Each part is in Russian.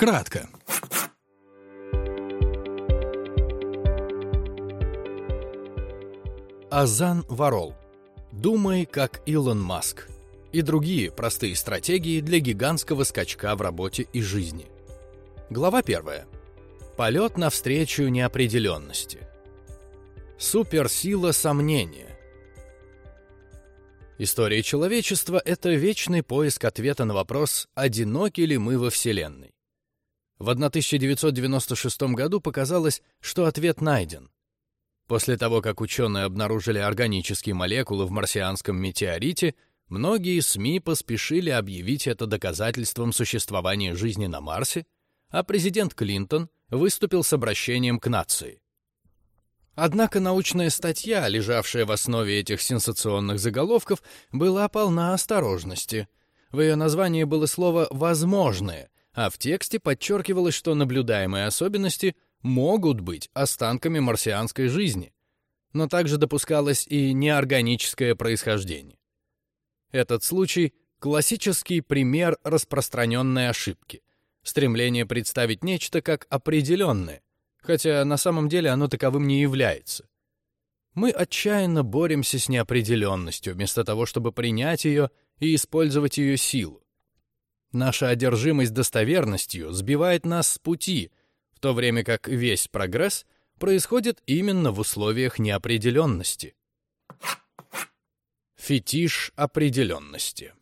Кратко. Азан Варол. Думай, как Илон Маск. И другие простые стратегии для гигантского скачка в работе и жизни. Глава первая. Полет навстречу неопределенности. Суперсила сомнения. История человечества — это вечный поиск ответа на вопрос, одиноки ли мы во Вселенной. В 1996 году показалось, что ответ найден. После того, как ученые обнаружили органические молекулы в марсианском метеорите, многие СМИ поспешили объявить это доказательством существования жизни на Марсе, а президент Клинтон выступил с обращением к нации. Однако научная статья, лежавшая в основе этих сенсационных заголовков, была полна осторожности. В ее названии было слово «возможное», а в тексте подчеркивалось, что наблюдаемые особенности – могут быть останками марсианской жизни, но также допускалось и неорганическое происхождение. Этот случай — классический пример распространенной ошибки, стремление представить нечто как определенное, хотя на самом деле оно таковым не является. Мы отчаянно боремся с неопределенностью, вместо того, чтобы принять ее и использовать ее силу. Наша одержимость достоверностью сбивает нас с пути, в то время как весь прогресс происходит именно в условиях неопределенности. Фетиш определенности.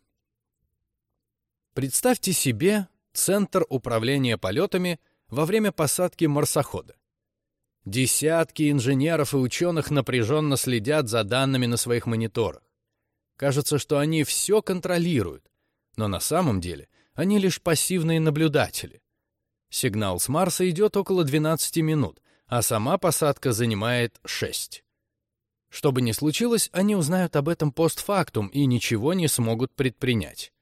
Представьте себе центр управления полетами во время посадки марсохода. Десятки инженеров и ученых напряженно следят за данными на своих мониторах. Кажется, что они все контролируют, но на самом деле они лишь пассивные наблюдатели. Сигнал с Марса идет около 12 минут, а сама посадка занимает 6. Что бы ни случилось, они узнают об этом постфактум и ничего не смогут предпринять.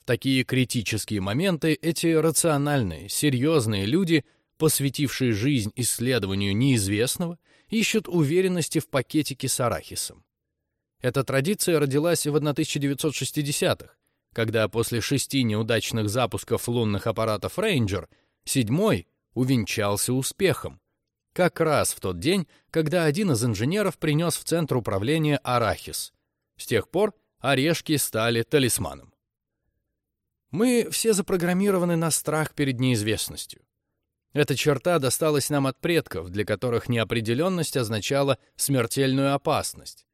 В такие критические моменты эти рациональные, серьезные люди, посвятившие жизнь исследованию неизвестного, ищут уверенности в пакетике с арахисом. Эта традиция родилась в 1960-х, когда после шести неудачных запусков лунных аппаратов Ranger седьмой увенчался успехом. Как раз в тот день, когда один из инженеров принес в центр управления арахис. С тех пор орешки стали талисманом. Мы все запрограммированы на страх перед неизвестностью. Эта черта досталась нам от предков, для которых неопределенность означала смертельную опасность.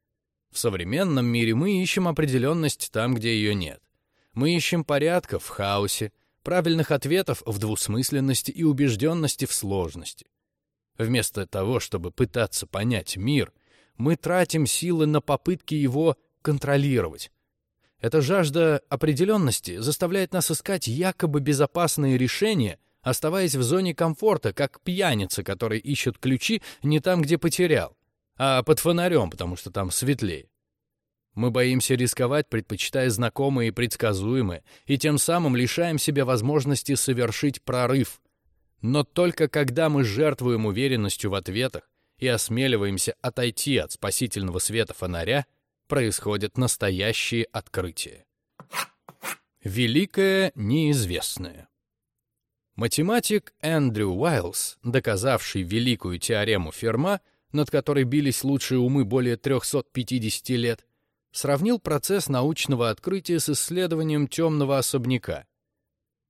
В современном мире мы ищем определенность там, где ее нет. Мы ищем порядка в хаосе, правильных ответов в двусмысленности и убежденности в сложности. Вместо того, чтобы пытаться понять мир, мы тратим силы на попытки его контролировать. Эта жажда определенности заставляет нас искать якобы безопасные решения, оставаясь в зоне комфорта, как пьяница, который ищет ключи не там, где потерял, а под фонарем, потому что там светлее. Мы боимся рисковать, предпочитая знакомые и предсказуемые, и тем самым лишаем себя возможности совершить прорыв. Но только когда мы жертвуем уверенностью в ответах и осмеливаемся отойти от спасительного света фонаря, происходят настоящие открытия. Великое неизвестное. Математик Эндрю Уайлс, доказавший великую теорему Ферма, над которой бились лучшие умы более 350 лет, сравнил процесс научного открытия с исследованием темного особняка.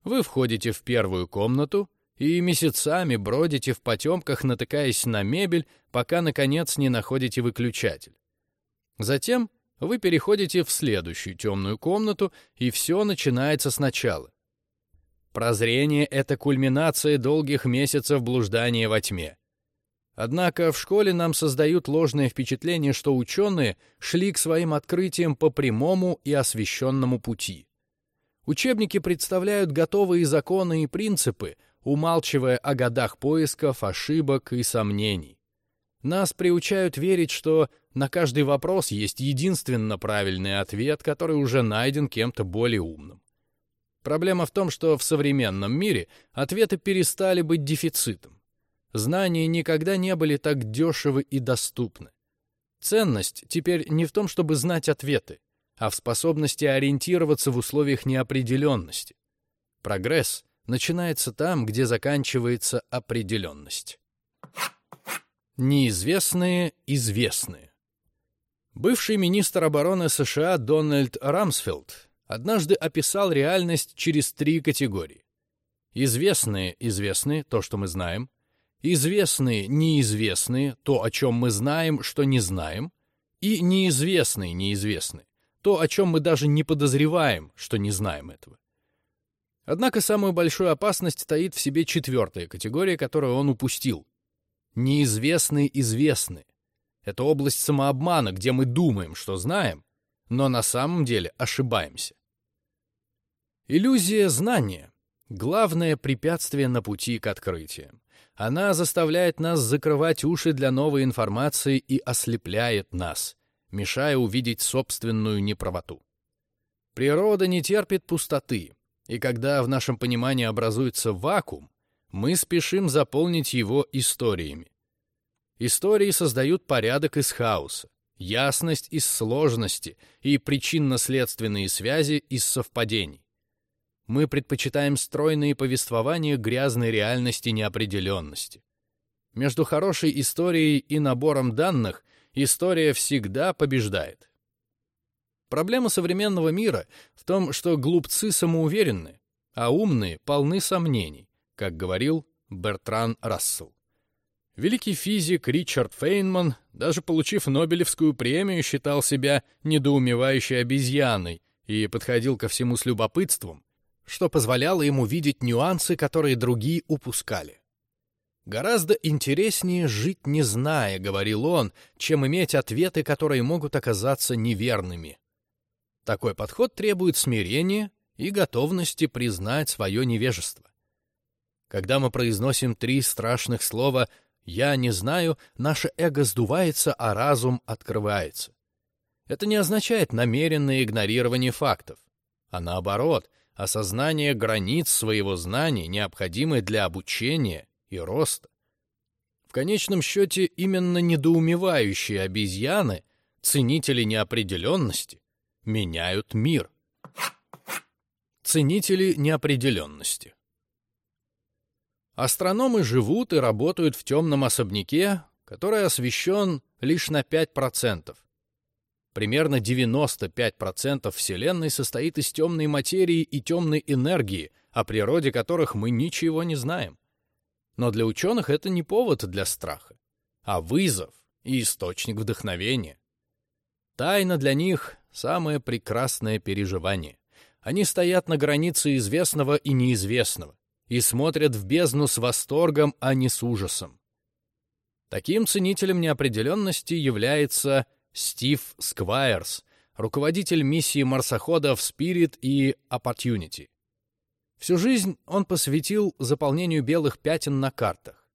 Вы входите в первую комнату и месяцами бродите в потемках, натыкаясь на мебель, пока, наконец, не находите выключатель. Затем вы переходите в следующую темную комнату, и все начинается сначала. Прозрение — это кульминация долгих месяцев блуждания во тьме. Однако в школе нам создают ложное впечатление, что ученые шли к своим открытиям по прямому и освещенному пути. Учебники представляют готовые законы и принципы, умалчивая о годах поисков, ошибок и сомнений. Нас приучают верить, что на каждый вопрос есть единственно правильный ответ, который уже найден кем-то более умным. Проблема в том, что в современном мире ответы перестали быть дефицитом. Знания никогда не были так дешевы и доступны. Ценность теперь не в том, чтобы знать ответы, а в способности ориентироваться в условиях неопределенности. Прогресс начинается там, где заканчивается определенность. Неизвестные известные. Бывший министр обороны США Дональд Рамсфилд однажды описал реальность через три категории. Известные известные, то, что мы знаем. Известные неизвестные, то, о чем мы знаем, что не знаем. И неизвестные неизвестные, то, о чем мы даже не подозреваем, что не знаем этого. Однако самую большую опасность стоит в себе четвертая категория, которую он упустил. Неизвестные известны. Это область самообмана, где мы думаем, что знаем, но на самом деле ошибаемся. Иллюзия знания — главное препятствие на пути к открытиям. Она заставляет нас закрывать уши для новой информации и ослепляет нас, мешая увидеть собственную неправоту. Природа не терпит пустоты, и когда в нашем понимании образуется вакуум, мы спешим заполнить его историями. Истории создают порядок из хаоса, ясность из сложности и причинно-следственные связи из совпадений. Мы предпочитаем стройные повествования грязной реальности неопределенности. Между хорошей историей и набором данных история всегда побеждает. Проблема современного мира в том, что глупцы самоуверенны, а умные полны сомнений, как говорил Бертран Рассел. Великий физик Ричард Фейнман, даже получив Нобелевскую премию, считал себя недоумевающей обезьяной и подходил ко всему с любопытством, что позволяло ему видеть нюансы, которые другие упускали. «Гораздо интереснее жить не зная», — говорил он, «чем иметь ответы, которые могут оказаться неверными». Такой подход требует смирения и готовности признать свое невежество. Когда мы произносим три страшных слова «я не знаю», наше эго сдувается, а разум открывается. Это не означает намеренное игнорирование фактов, а наоборот, осознание границ своего знания, необходимое для обучения и роста. В конечном счете, именно недоумевающие обезьяны, ценители неопределенности, меняют мир. Ценители неопределенности. Астрономы живут и работают в темном особняке, который освещен лишь на 5%. Примерно 95% Вселенной состоит из темной материи и темной энергии, о природе которых мы ничего не знаем. Но для ученых это не повод для страха, а вызов и источник вдохновения. Тайна для них самое прекрасное переживание. Они стоят на границе известного и неизвестного и смотрят в бездну с восторгом, а не с ужасом. Таким ценителем неопределенности является Стив Сквайрс, руководитель миссии марсоходов Spirit и Opportunity. Всю жизнь он посвятил заполнению белых пятен на картах.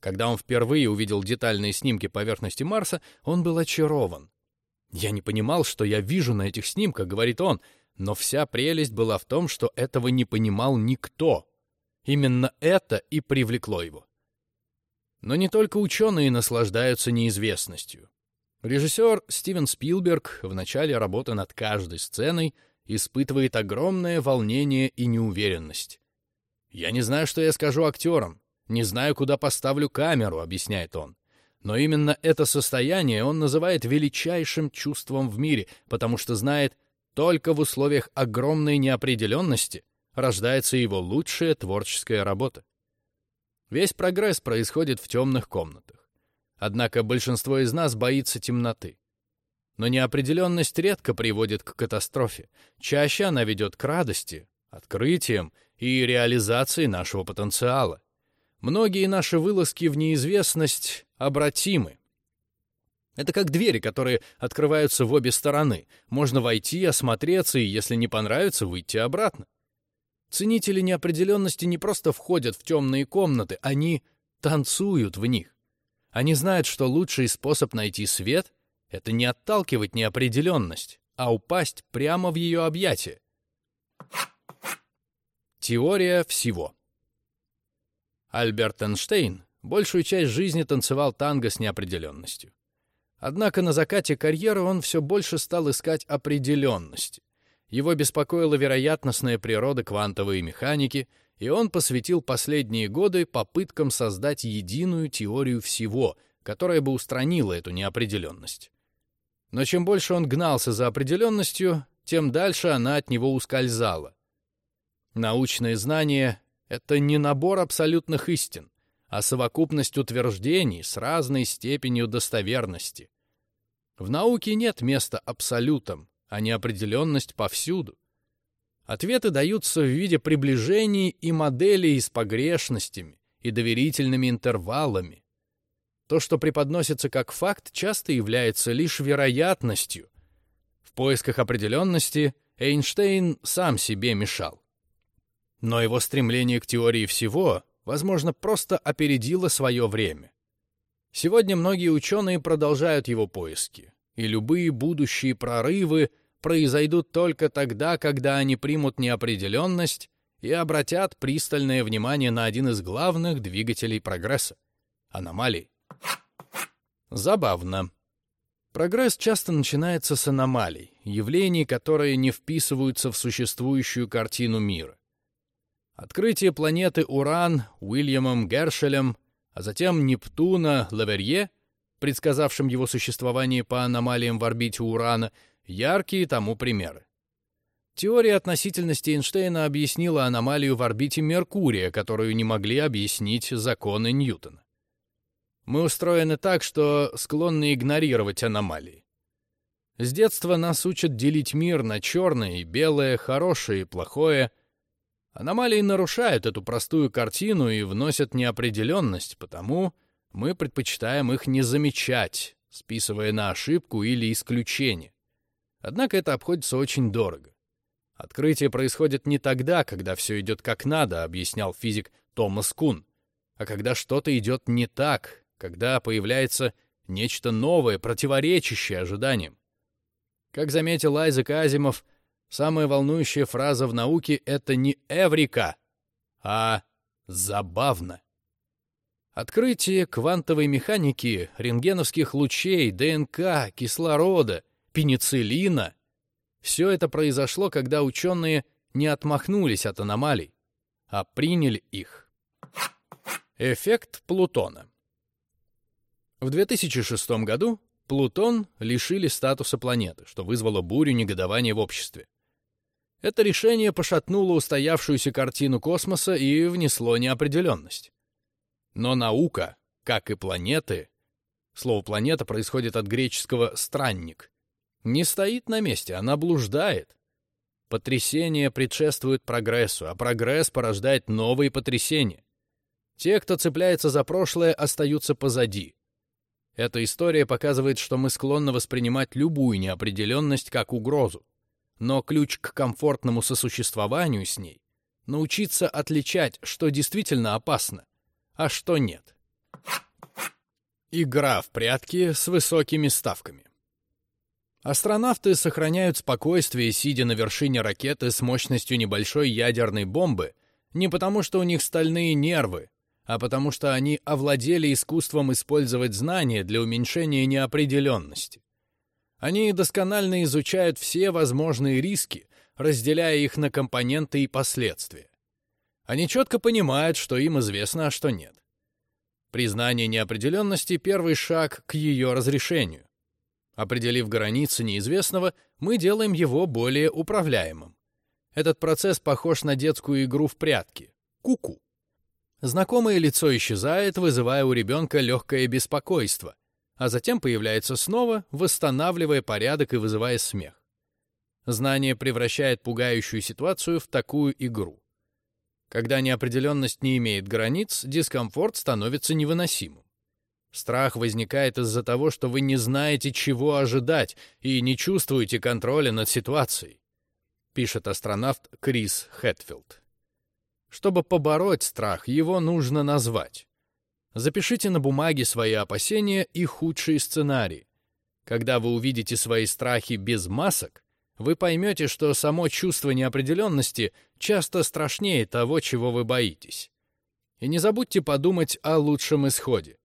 Когда он впервые увидел детальные снимки поверхности Марса, он был очарован. «Я не понимал, что я вижу на этих снимках», — говорит он, но вся прелесть была в том, что этого не понимал никто. Именно это и привлекло его. Но не только ученые наслаждаются неизвестностью. Режиссер Стивен Спилберг в начале работы над каждой сценой испытывает огромное волнение и неуверенность. «Я не знаю, что я скажу актерам, не знаю, куда поставлю камеру», — объясняет он. Но именно это состояние он называет величайшим чувством в мире, потому что знает, только в условиях огромной неопределенности рождается его лучшая творческая работа. Весь прогресс происходит в темных комнатах. Однако большинство из нас боится темноты. Но неопределенность редко приводит к катастрофе. Чаще она ведет к радости, открытиям и реализации нашего потенциала. Многие наши вылазки в неизвестность обратимы. Это как двери, которые открываются в обе стороны. Можно войти, осмотреться и, если не понравится, выйти обратно. Ценители неопределенности не просто входят в темные комнаты, они танцуют в них. Они знают, что лучший способ найти свет — это не отталкивать неопределенность, а упасть прямо в ее объятия. Теория всего. Альберт Эйнштейн большую часть жизни танцевал танго с неопределенностью. Однако на закате карьеры он все больше стал искать определенность. Его беспокоила вероятностная природа квантовой механики, и он посвятил последние годы попыткам создать единую теорию всего, которая бы устранила эту неопределенность. Но чем больше он гнался за определенностью, тем дальше она от него ускользала. Научные знания — это не набор абсолютных истин, а совокупность утверждений с разной степенью достоверности. В науке нет места абсолютам, а неопределенность повсюду. Ответы даются в виде приближений и моделей с погрешностями и доверительными интервалами. То, что преподносится как факт, часто является лишь вероятностью. В поисках определенности Эйнштейн сам себе мешал. Но его стремление к теории всего возможно, просто опередила свое время. Сегодня многие ученые продолжают его поиски, и любые будущие прорывы произойдут только тогда, когда они примут неопределенность и обратят пристальное внимание на один из главных двигателей прогресса — аномалии. Забавно. Прогресс часто начинается с аномалий, явлений, которые не вписываются в существующую картину мира. Открытие планеты Уран Уильямом Гершелем, а затем Нептуна Лаверье, предсказавшим его существование по аномалиям в орбите Урана, яркие тому примеры. Теория относительности Эйнштейна объяснила аномалию в орбите Меркурия, которую не могли объяснить законы Ньютона. Мы устроены так, что склонны игнорировать аномалии. С детства нас учат делить мир на черное и белое, хорошее и плохое — Аномалии нарушают эту простую картину и вносят неопределенность, потому мы предпочитаем их не замечать, списывая на ошибку или исключение. Однако это обходится очень дорого. Открытие происходит не тогда, когда все идет как надо, объяснял физик Томас Кун, а когда что-то идет не так, когда появляется нечто новое, противоречащее ожиданиям. Как заметил Айзек Азимов, Самая волнующая фраза в науке — это не «эврика», а «забавно». Открытие квантовой механики, рентгеновских лучей, ДНК, кислорода, пенициллина — все это произошло, когда ученые не отмахнулись от аномалий, а приняли их. Эффект Плутона В 2006 году Плутон лишили статуса планеты, что вызвало бурю негодования в обществе. Это решение пошатнуло устоявшуюся картину космоса и внесло неопределенность. Но наука, как и планеты, слово «планета» происходит от греческого «странник», не стоит на месте, она блуждает. Потрясение предшествует прогрессу, а прогресс порождает новые потрясения. Те, кто цепляется за прошлое, остаются позади. Эта история показывает, что мы склонны воспринимать любую неопределенность как угрозу. Но ключ к комфортному сосуществованию с ней — научиться отличать, что действительно опасно, а что нет. Игра в прятки с высокими ставками. Астронавты сохраняют спокойствие, сидя на вершине ракеты с мощностью небольшой ядерной бомбы, не потому что у них стальные нервы, а потому что они овладели искусством использовать знания для уменьшения неопределенности. Они досконально изучают все возможные риски, разделяя их на компоненты и последствия. Они четко понимают, что им известно, а что нет. Признание неопределенности — первый шаг к ее разрешению. Определив границы неизвестного, мы делаем его более управляемым. Этот процесс похож на детскую игру в прятки — куку. -ку. Знакомое лицо исчезает, вызывая у ребенка легкое беспокойство, а затем появляется снова, восстанавливая порядок и вызывая смех. Знание превращает пугающую ситуацию в такую игру. Когда неопределенность не имеет границ, дискомфорт становится невыносимым. Страх возникает из-за того, что вы не знаете, чего ожидать, и не чувствуете контроля над ситуацией, пишет астронавт Крис Хэтфилд. Чтобы побороть страх, его нужно назвать. Запишите на бумаге свои опасения и худшие сценарии. Когда вы увидите свои страхи без масок, вы поймете, что само чувство неопределенности часто страшнее того, чего вы боитесь. И не забудьте подумать о лучшем исходе.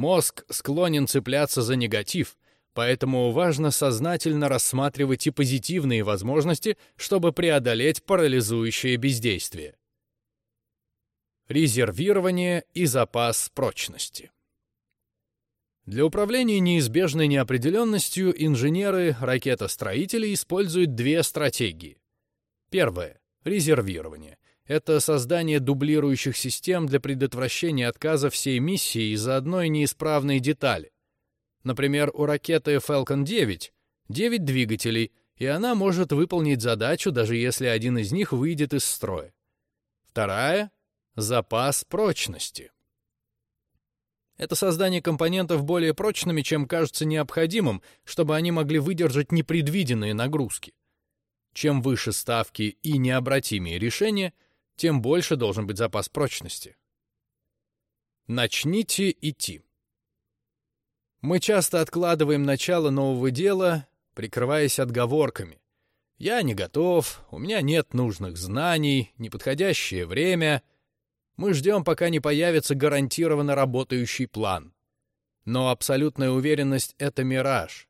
Мозг склонен цепляться за негатив, поэтому важно сознательно рассматривать и позитивные возможности, чтобы преодолеть парализующее бездействие. резервирование и запас прочности. Для управления неизбежной неопределенностью инженеры ракетостроители используют две стратегии. Первое — резервирование. Это создание дублирующих систем для предотвращения отказа всей миссии из-за одной неисправной детали. Например, у ракеты Falcon 9 9 двигателей, и она может выполнить задачу, даже если один из них выйдет из строя. Вторая — запас прочности. Это создание компонентов более прочными, чем кажется необходимым, чтобы они могли выдержать непредвиденные нагрузки. Чем выше ставки и необратимые решения, тем больше должен быть запас прочности. Начните идти. Мы часто откладываем начало нового дела, прикрываясь отговорками. Я не готов, у меня нет нужных знаний, неподходящее время — мы ждем, пока не появится гарантированно работающий план. Но абсолютная уверенность — это мираж.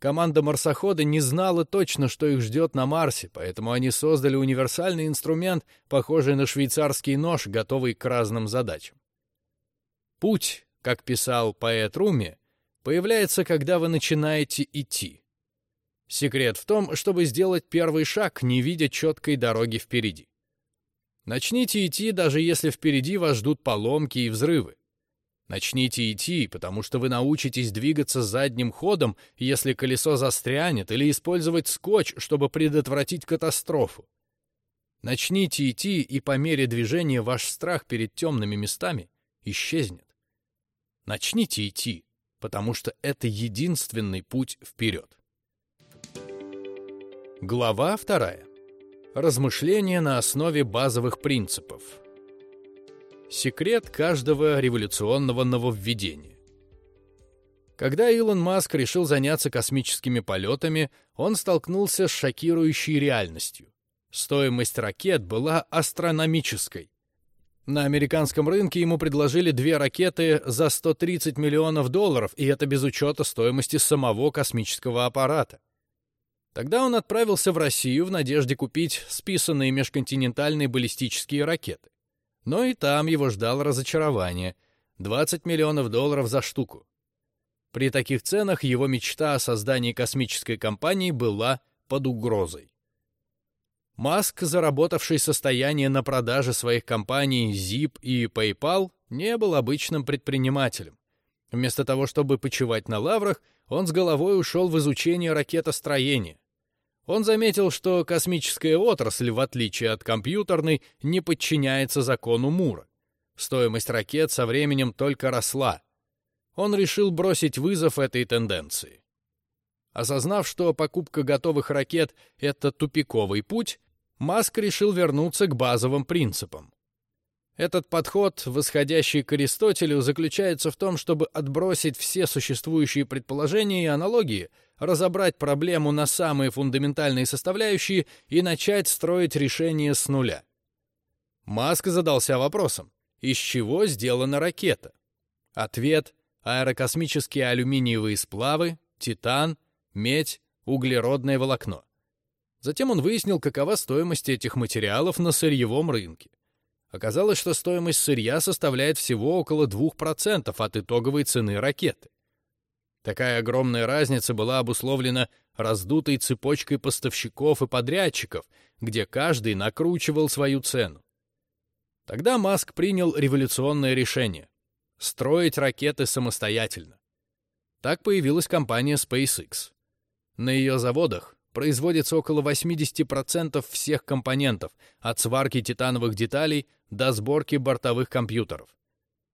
Команда марсохода не знала точно, что их ждет на Марсе, поэтому они создали универсальный инструмент, похожий на швейцарский нож, готовый к разным задачам. Путь, как писал поэт Руми, появляется, когда вы начинаете идти. Секрет в том, чтобы сделать первый шаг, не видя четкой дороги впереди. Начните идти, даже если впереди вас ждут поломки и взрывы. Начните идти, потому что вы научитесь двигаться задним ходом, если колесо застрянет, или использовать скотч, чтобы предотвратить катастрофу. Начните идти, и по мере движения ваш страх перед темными местами исчезнет. Начните идти, потому что это единственный путь вперед. Глава вторая. Размышления на основе базовых принципов. Секрет каждого революционного нововведения. Когда Илон Маск решил заняться космическими полетами, он столкнулся с шокирующей реальностью. Стоимость ракет была астрономической. На американском рынке ему предложили две ракеты за 130 миллионов долларов, и это без учета стоимости самого космического аппарата. Тогда он отправился в Россию в надежде купить списанные межконтинентальные баллистические ракеты. Но и там его ждало разочарование — 20 миллионов долларов за штуку. При таких ценах его мечта о создании космической компании была под угрозой. Маск, заработавший состояние на продаже своих компаний Zip и PayPal, не был обычным предпринимателем. Вместо того, чтобы почивать на лаврах, он с головой ушел в изучение ракетостроения. Он заметил, что космическая отрасль, в отличие от компьютерной, не подчиняется закону Мура. Стоимость ракет со временем только росла. Он решил бросить вызов этой тенденции. Осознав, что покупка готовых ракет — это тупиковый путь, Маск решил вернуться к базовым принципам. Этот подход, восходящий к Аристотелю, заключается в том, чтобы отбросить все существующие предположения и аналогии, разобрать проблему на самые фундаментальные составляющие и начать строить решение с нуля. Маск задался вопросом, из чего сделана ракета? Ответ — аэрокосмические алюминиевые сплавы, титан, медь, углеродное волокно. Затем он выяснил, какова стоимость этих материалов на сырьевом рынке. Оказалось, что стоимость сырья составляет всего около 2% от итоговой цены ракеты. Такая огромная разница была обусловлена раздутой цепочкой поставщиков и подрядчиков, где каждый накручивал свою цену. Тогда Маск принял революционное решение — строить ракеты самостоятельно. Так появилась компания SpaceX. На ее заводах производится около 80% всех компонентов, от сварки титановых деталей до сборки бортовых компьютеров.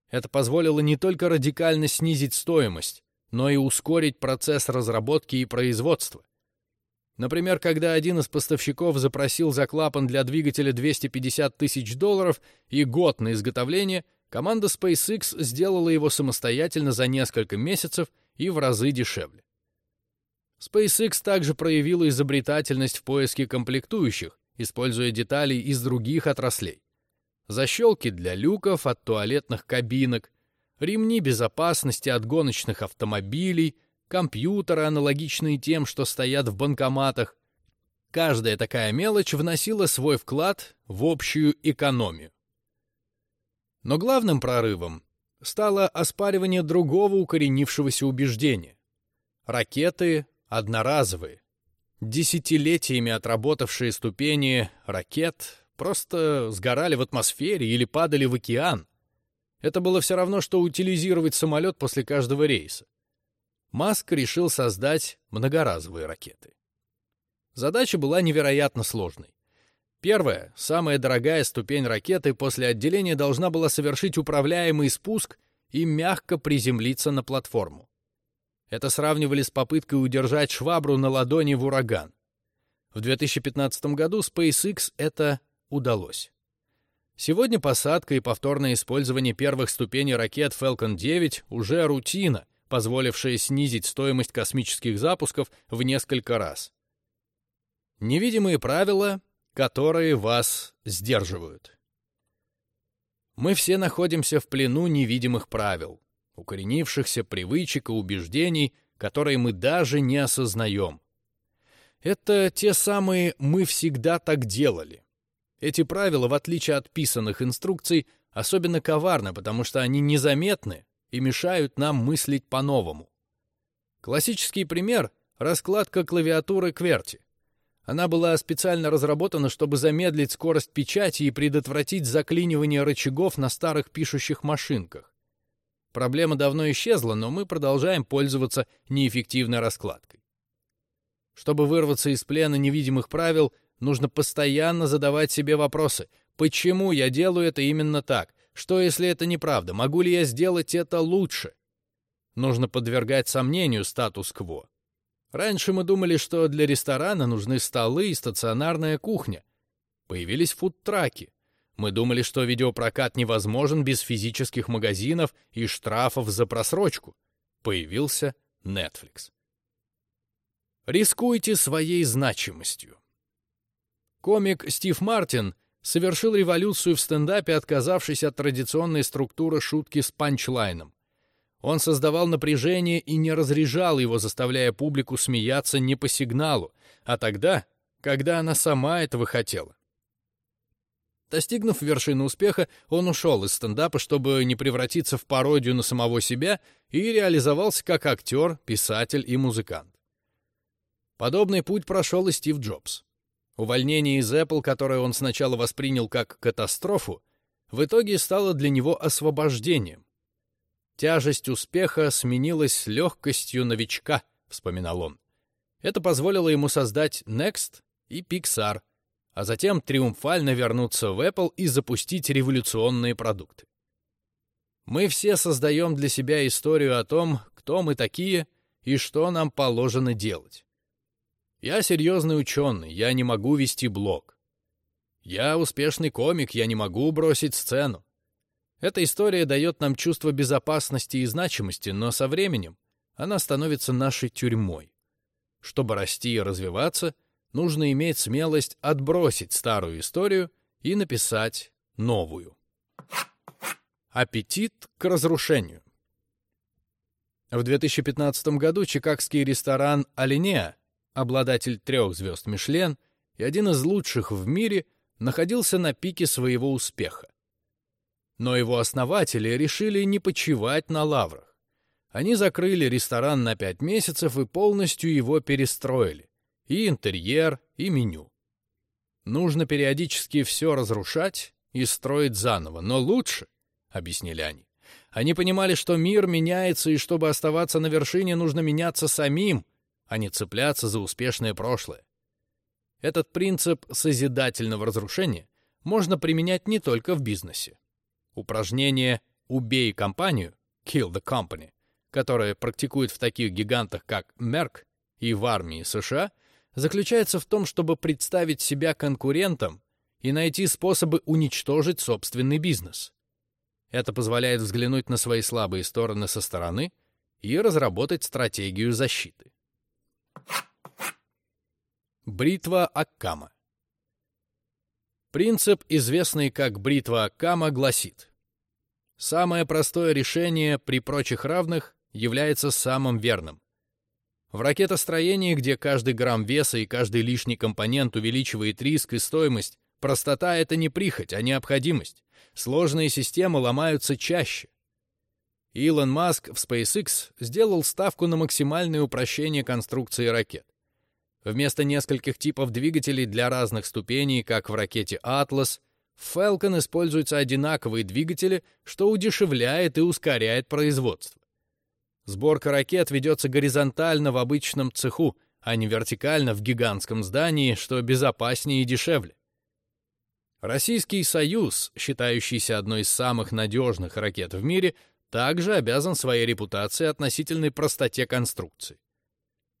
Это позволило не только радикально снизить стоимость, но и ускорить процесс разработки и производства. Например, когда один из поставщиков запросил за клапан для двигателя 250 тысяч долларов и год на изготовление, команда SpaceX сделала его самостоятельно за несколько месяцев и в разы дешевле. SpaceX также проявила изобретательность в поиске комплектующих, используя детали из других отраслей. Защелки для люков от туалетных кабинок, ремни безопасности от гоночных автомобилей, компьютеры, аналогичные тем, что стоят в банкоматах. Каждая такая мелочь вносила свой вклад в общую экономию. Но главным прорывом стало оспаривание другого укоренившегося убеждения. Ракеты одноразовые. Десятилетиями отработавшие ступени ракет просто сгорали в атмосфере или падали в океан. Это было все равно, что утилизировать самолет после каждого рейса. Маск решил создать многоразовые ракеты. Задача была невероятно сложной. Первая, самая дорогая ступень ракеты после отделения должна была совершить управляемый спуск и мягко приземлиться на платформу. Это сравнивали с попыткой удержать швабру на ладони в ураган. В 2015 году SpaceX это удалось. Сегодня посадка и повторное использование первых ступеней ракет Falcon 9 уже рутина, позволившая снизить стоимость космических запусков в несколько раз. Невидимые правила, которые вас сдерживают. Мы все находимся в плену невидимых правил, укоренившихся привычек и убеждений, которые мы даже не осознаем. Это те самые «мы всегда так делали». Эти правила, в отличие от писанных инструкций, особенно коварны, потому что они незаметны и мешают нам мыслить по-новому. Классический пример — раскладка клавиатуры QWERTY. Она была специально разработана, чтобы замедлить скорость печати и предотвратить заклинивание рычагов на старых пишущих машинках. Проблема давно исчезла, но мы продолжаем пользоваться неэффективной раскладкой. Чтобы вырваться из плена невидимых правил, нужно постоянно задавать себе вопросы. Почему я делаю это именно так? Что, если это неправда? Могу ли я сделать это лучше? Нужно подвергать сомнению статус-кво. Раньше мы думали, что для ресторана нужны столы и стационарная кухня. Появились фудтраки. Мы думали, что видеопрокат невозможен без физических магазинов и штрафов за просрочку. Появился Netflix. Рискуйте своей значимостью. Комик Стив Мартин совершил революцию в стендапе, отказавшись от традиционной структуры шутки с панчлайном. Он создавал напряжение и не разряжал его, заставляя публику смеяться не по сигналу, а тогда, когда она сама этого хотела. Достигнув вершины успеха, он ушел из стендапа, чтобы не превратиться в пародию на самого себя, и реализовался как актер, писатель и музыкант. Подобный путь прошел и Стив Джобс. Увольнение из Apple, которое он сначала воспринял как катастрофу, в итоге стало для него освобождением. Тяжесть успеха сменилась легкостью новичка, вспоминал он. Это позволило ему создать Next и Pixar, а затем триумфально вернуться в Apple и запустить революционные продукты. Мы все создаем для себя историю о том, кто мы такие и что нам положено делать. Я серьезный ученый, я не могу вести блог. Я успешный комик, я не могу бросить сцену. Эта история дает нам чувство безопасности и значимости, но со временем она становится нашей тюрьмой. Чтобы расти и развиваться — нужно иметь смелость отбросить старую историю и написать новую. Аппетит к разрушению. В 2015 году чикагский ресторан «Алинеа», обладатель трех звезд Мишлен и один из лучших в мире, находился на пике своего успеха. Но его основатели решили не почивать на лаврах. Они закрыли ресторан на пять месяцев и полностью его перестроили и интерьер, и меню. Нужно периодически все разрушать и строить заново, но лучше, — объяснили они. Они понимали, что мир меняется, и чтобы оставаться на вершине, нужно меняться самим, а не цепляться за успешное прошлое. Этот принцип созидательного разрушения можно применять не только в бизнесе. Упражнение «убей компанию» «kill the company», которое практикуют в таких гигантах, как Merck и в армии США — заключается в том, чтобы представить себя конкурентом и найти способы уничтожить собственный бизнес. Это позволяет взглянуть на свои слабые стороны со стороны и разработать стратегию защиты. Бритва Аккама Принцип, известный как бритва Аккама, гласит «Самое простое решение при прочих равных является самым верным. В ракетостроении, где каждый грамм веса и каждый лишний компонент увеличивает риск и стоимость, простота — это не прихоть, а необходимость. сложные системы ломаются чаще. Илон Маск в SpaceX сделал ставку на максимальное упрощение конструкции ракет. Вместо нескольких типов двигателей для разных ступеней, как в ракете Atlas, в Falcon используются одинаковые двигатели, что удешевляет и ускоряет производство. Сборка ракет ведется горизонтально в обычном цеху, а не вертикально в гигантском здании, что безопаснее и дешевле. Российский Союз, считающийся одной из самых надежных ракет в мире, также обязан своей репутацией относительной простоте конструкции.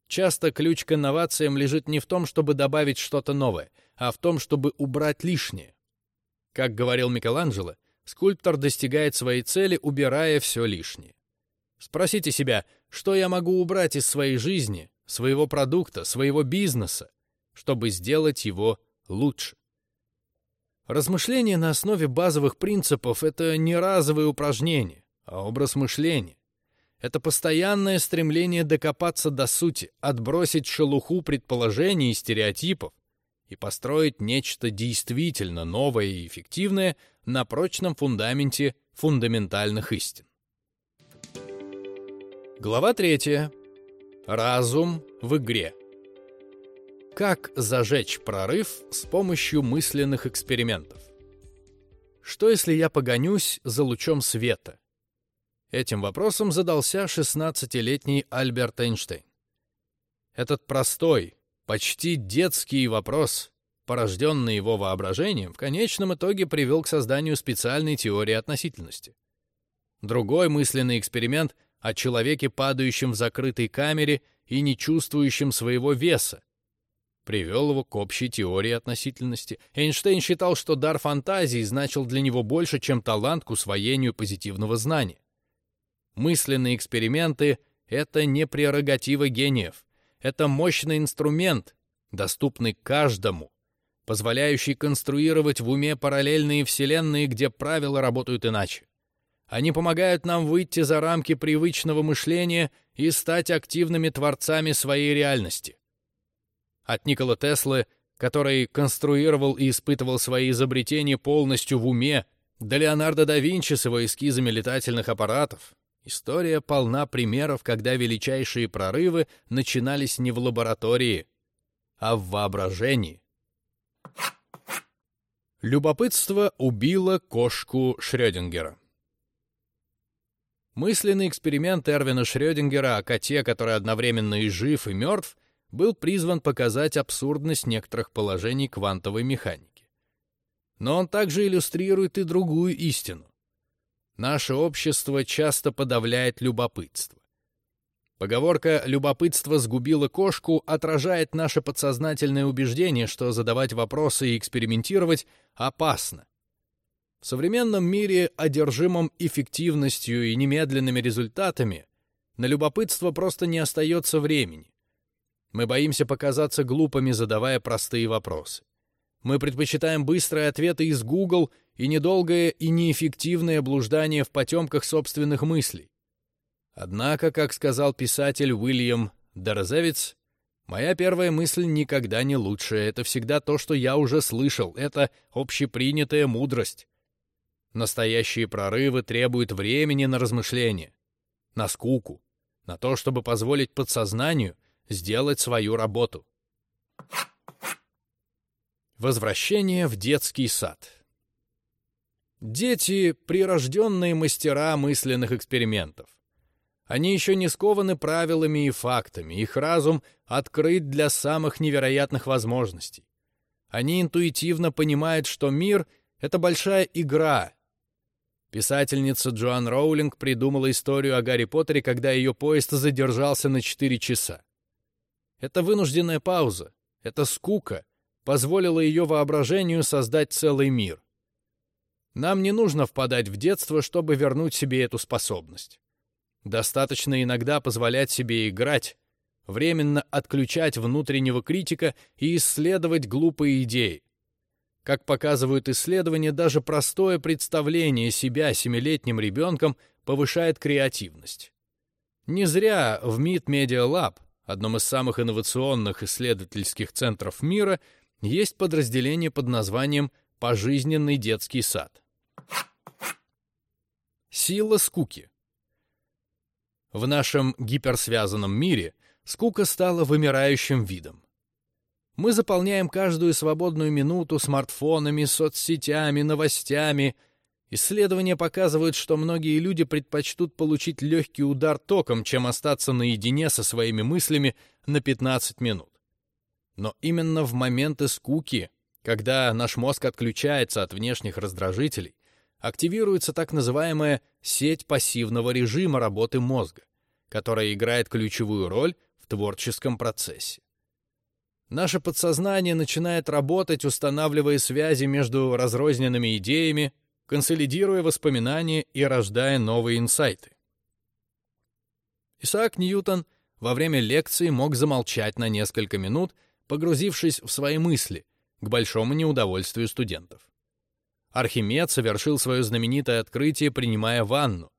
Часто ключ к инновациям лежит не в том, чтобы добавить что-то новое, а в том, чтобы убрать лишнее. Как говорил Микеланджело, скульптор достигает своей цели, убирая все лишнее. Спросите себя, что я могу убрать из своей жизни, своего продукта, своего бизнеса, чтобы сделать его лучше. Размышления на основе базовых принципов — это не разовые упражнения, а образ мышления. Это постоянное стремление докопаться до сути, отбросить шелуху предположений и стереотипов и построить нечто действительно новое и эффективное на прочном фундаменте фундаментальных истин. Глава 3. Разум в игре. Как зажечь прорыв с помощью мысленных экспериментов? Что если я погонюсь за лучом света? Этим вопросом задался 16-летний Альберт Эйнштейн. Этот простой, почти детский вопрос, порожденный его воображением, в конечном итоге привел к созданию специальной теории относительности. Другой мысленный эксперимент о человеке, падающем в закрытой камере и не чувствующем своего веса, привел его к общей теории относительности. Эйнштейн считал, что дар фантазии значил для него больше, чем талант к усвоению позитивного знания. Мысленные эксперименты — это не прерогатива гениев. Это мощный инструмент, доступный каждому, позволяющий конструировать в уме параллельные вселенные, где правила работают иначе. Они помогают нам выйти за рамки привычного мышления и стать активными творцами своей реальности. От Никола Теслы, который конструировал и испытывал свои изобретения полностью в уме, до Леонардо да Винчи с его эскизами летательных аппаратов, История полна примеров, когда величайшие прорывы начинались не в лаборатории, а в воображении. Любопытство убило кошку Шрёдингера. Мысленный эксперимент Эрвина Шрёдингера о коте, который одновременно и жив, и мертв, был призван показать абсурдность некоторых положений квантовой механики. Но он также иллюстрирует и другую истину. Наше общество часто подавляет любопытство. Поговорка «любопытство сгубило кошку» отражает наше подсознательное убеждение, что задавать вопросы и экспериментировать опасно. В современном мире, одержимом эффективностью и немедленными результатами, на любопытство просто не остается времени. Мы боимся показаться глупыми, задавая простые вопросы. Мы предпочитаем быстрые ответы из Google и недолгое и неэффективное блуждание в потемках собственных мыслей. Однако, как сказал писатель Уильям Дорозевиц, моя первая мысль никогда не лучшая, это всегда то, что я уже слышал, это общепринятая мудрость. Настоящие прорывы требуют времени на размышление, на скуку, на то, чтобы позволить подсознанию сделать свою работу. Возвращение в детский сад. Дети — прирожденные мастера мысленных экспериментов. Они еще не скованы правилами и фактами, их разум открыт для самых невероятных возможностей. Они интуитивно понимают, что мир — это большая игра. Писательница Джоан Роулинг придумала историю о Гарри Поттере, когда ее поезд задержался на 4 часа. Это вынужденная пауза, это скука — позволило ее воображению создать целый мир. Нам не нужно впадать в детство, чтобы вернуть себе эту способность. Достаточно иногда позволять себе играть, временно отключать внутреннего критика и исследовать глупые идеи. Как показывают исследования, даже простое представление себя семилетним ребенком повышает креативность. Не зря в MIT Media Lab, одном из самых инновационных исследовательских центров мира, есть подразделение под названием «Пожизненный детский сад». Сила скуки. В нашем гиперсвязанном мире скука стала вымирающим видом. Мы заполняем каждую свободную минуту смартфонами, соцсетями, новостями. Исследования показывают, что многие люди предпочтут получить легкий удар током, чем остаться наедине со своими мыслями на 15 минут. Но именно в моменты скуки, когда наш мозг отключается от внешних раздражителей, активируется так называемая сеть пассивного режима работы мозга, которая играет ключевую роль в творческом процессе. Наше подсознание начинает работать, устанавливая связи между разрозненными идеями, консолидируя воспоминания и рождая новые инсайты. Исаак Ньютон во время лекции мог замолчать на несколько минут, погрузившись в свои мысли, к большому неудовольствию студентов. Архимед совершил свое знаменитое открытие, принимая ванну.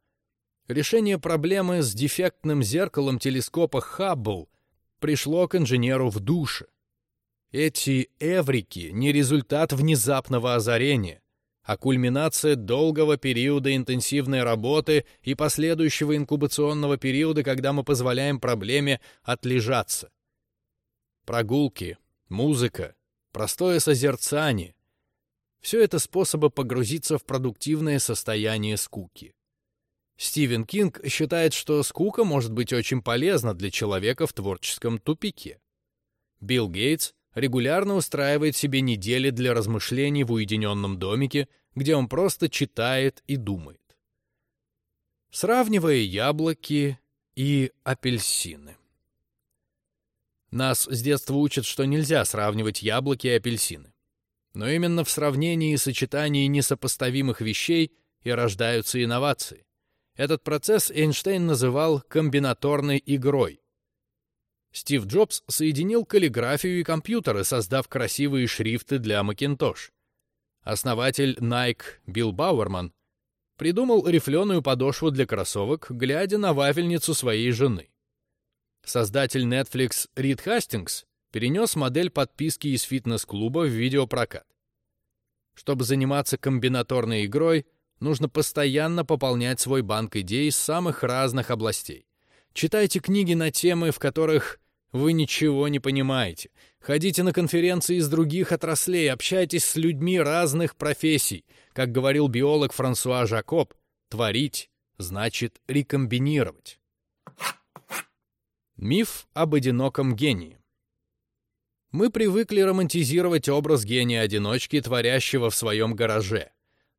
Решение проблемы с дефектным зеркалом телескопа Хаббл пришло к инженеру в душе. Эти эврики не результат внезапного озарения, а кульминация долгого периода интенсивной работы и последующего инкубационного периода, когда мы позволяем проблеме отлежаться. Прогулки, музыка, простое созерцание — все это способы погрузиться в продуктивное состояние скуки. Стивен Кинг считает, что скука может быть очень полезна для человека в творческом тупике. Билл Гейтс регулярно устраивает себе недели для размышлений в уединенном домике, где он просто читает и думает. Сравнивая яблоки и апельсины. Нас с детства учат, что нельзя сравнивать яблоки и апельсины. Но именно в сравнении и сочетании несопоставимых вещей и рождаются инновации. Этот процесс Эйнштейн называл комбинаторной игрой. Стив Джобс соединил каллиграфию и компьютеры, создав красивые шрифты для Macintosh. Основатель Nike Билл Бауэрман придумал рифленую подошву для кроссовок, глядя на вафельницу своей жены. Создатель Netflix Рид Хастингс перенес модель подписки из фитнес-клуба в видеопрокат. Чтобы заниматься комбинаторной игрой, нужно постоянно пополнять свой банк идей из самых разных областей. Читайте книги на темы, в которых вы ничего не понимаете. Ходите на конференции из других отраслей, общайтесь с людьми разных профессий. Как говорил биолог Франсуа Жакоб, творить значит рекомбинировать. Миф об одиноком гении. Мы привыкли романтизировать образ гения-одиночки, творящего в своем гараже.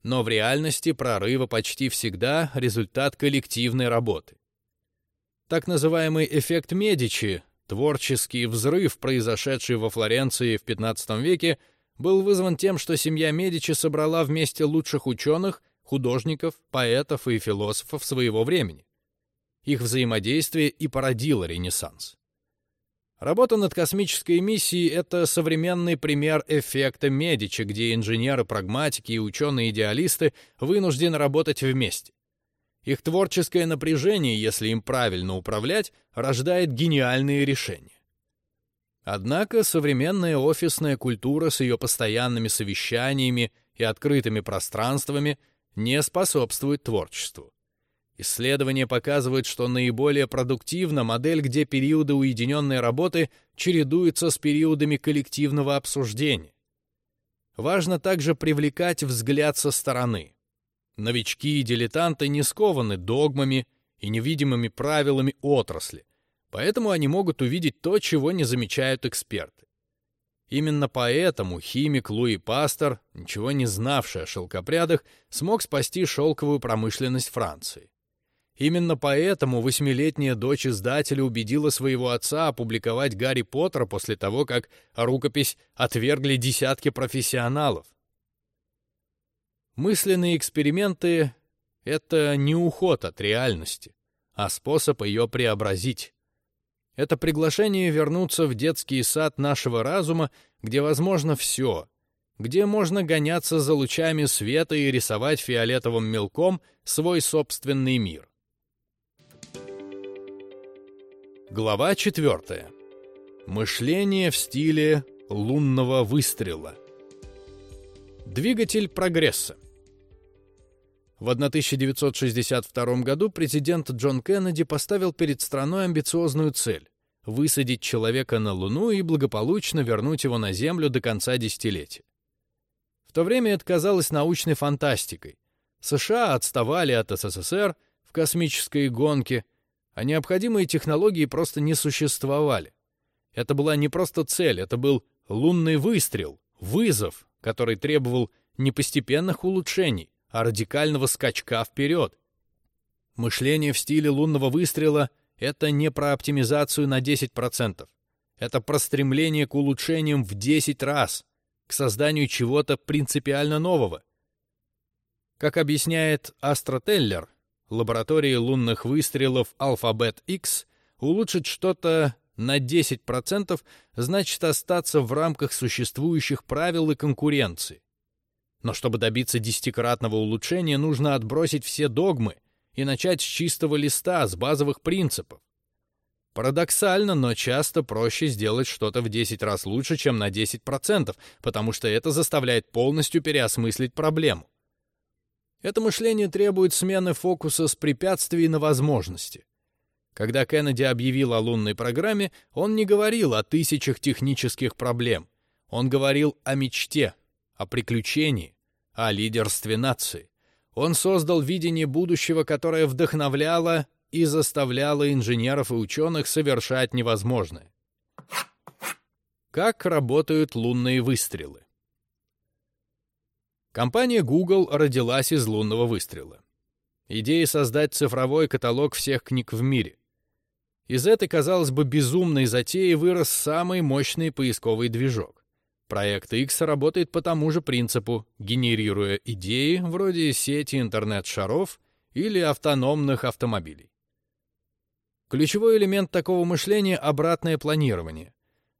Но в реальности прорывы почти всегда результат коллективной работы. Так называемый эффект Медичи Творческий взрыв, произошедший во Флоренции в XV веке, был вызван тем, что семья Медичи собрала вместе лучших ученых, художников, поэтов и философов своего времени. Их взаимодействие и породило Ренессанс. Работа над космической миссией — это современный пример эффекта Медичи, где инженеры, прагматики и ученые-идеалисты вынуждены работать вместе. Их творческое напряжение, если им правильно управлять, рождает гениальные решения. Однако современная офисная культура с ее постоянными совещаниями и открытыми пространствами не способствует творчеству. Исследования показывают, что наиболее продуктивна модель, где периоды уединенной работы чередуются с периодами коллективного обсуждения. Важно также привлекать взгляд со стороны. Новички и дилетанты не скованы догмами и невидимыми правилами отрасли, поэтому они могут увидеть то, чего не замечают эксперты. Именно поэтому химик Луи Пастер, ничего не знавший о шелкопрядах, смог спасти шелковую промышленность Франции. Именно поэтому восьмилетняя дочь издателя убедила своего отца опубликовать Гарри Поттера после того, как рукопись отвергли десятки профессионалов. Мысленные эксперименты — это не уход от реальности, а способ ее преобразить. Это приглашение вернуться в детский сад нашего разума, где возможно все, где можно гоняться за лучами света и рисовать фиолетовым мелком свой собственный мир. Глава 4. Мышление в стиле лунного выстрела. Двигатель прогресса. В 1962 году президент Джон Кеннеди поставил перед страной амбициозную цель — высадить человека на Луну и благополучно вернуть его на Землю до конца десятилетия. В то время это казалось научной фантастикой. США отставали от СССР в космической гонке, а необходимые технологии просто не существовали. Это была не просто цель, это был лунный выстрел, вызов, который требовал не постепенных улучшений, а радикального скачка вперед. Мышление в стиле лунного выстрела — это не про оптимизацию на 10%. Это про стремление к улучшениям в 10 раз, к созданию чего-то принципиально нового. Как объясняет Астра Теллер, лаборатории лунных выстрелов Alphabet X улучшить что-то на 10% значит остаться в рамках существующих правил и конкуренции. Но чтобы добиться десятикратного улучшения, нужно отбросить все догмы и начать с чистого листа, с базовых принципов. Парадоксально, но часто проще сделать что-то в 10 раз лучше, чем на 10%, потому что это заставляет полностью переосмыслить проблему. Это мышление требует смены фокуса с препятствий на возможности. Когда Кеннеди объявил о лунной программе, он не говорил о тысячах технических проблем. Он говорил о мечте, о приключении, о лидерстве нации. Он создал видение будущего, которое вдохновляло и заставляло инженеров и ученых совершать невозможное. Как работают лунные выстрелы? Компания Google родилась из лунного выстрела. Идея создать цифровой каталог всех книг в мире. Из этой, казалось бы, безумной затеи вырос самый мощный поисковый движок. Проект X работает по тому же принципу, генерируя идеи вроде сети интернет-шаров или автономных автомобилей. Ключевой элемент такого мышления — обратное планирование.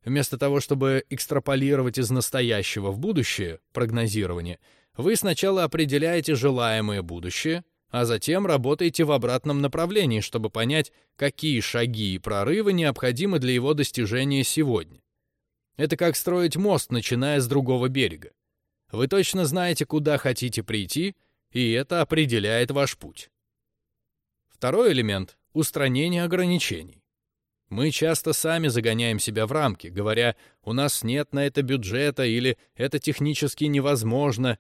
Вместо того, чтобы экстраполировать из настоящего в будущее, прогнозирование, вы сначала определяете желаемое будущее, а затем работаете в обратном направлении, чтобы понять, какие шаги и прорывы необходимы для его достижения сегодня. Это как строить мост, начиная с другого берега. Вы точно знаете, куда хотите прийти, и это определяет ваш путь. Второй элемент — устранение ограничений. Мы часто сами загоняем себя в рамки, говоря, у нас нет на это бюджета или это технически невозможно.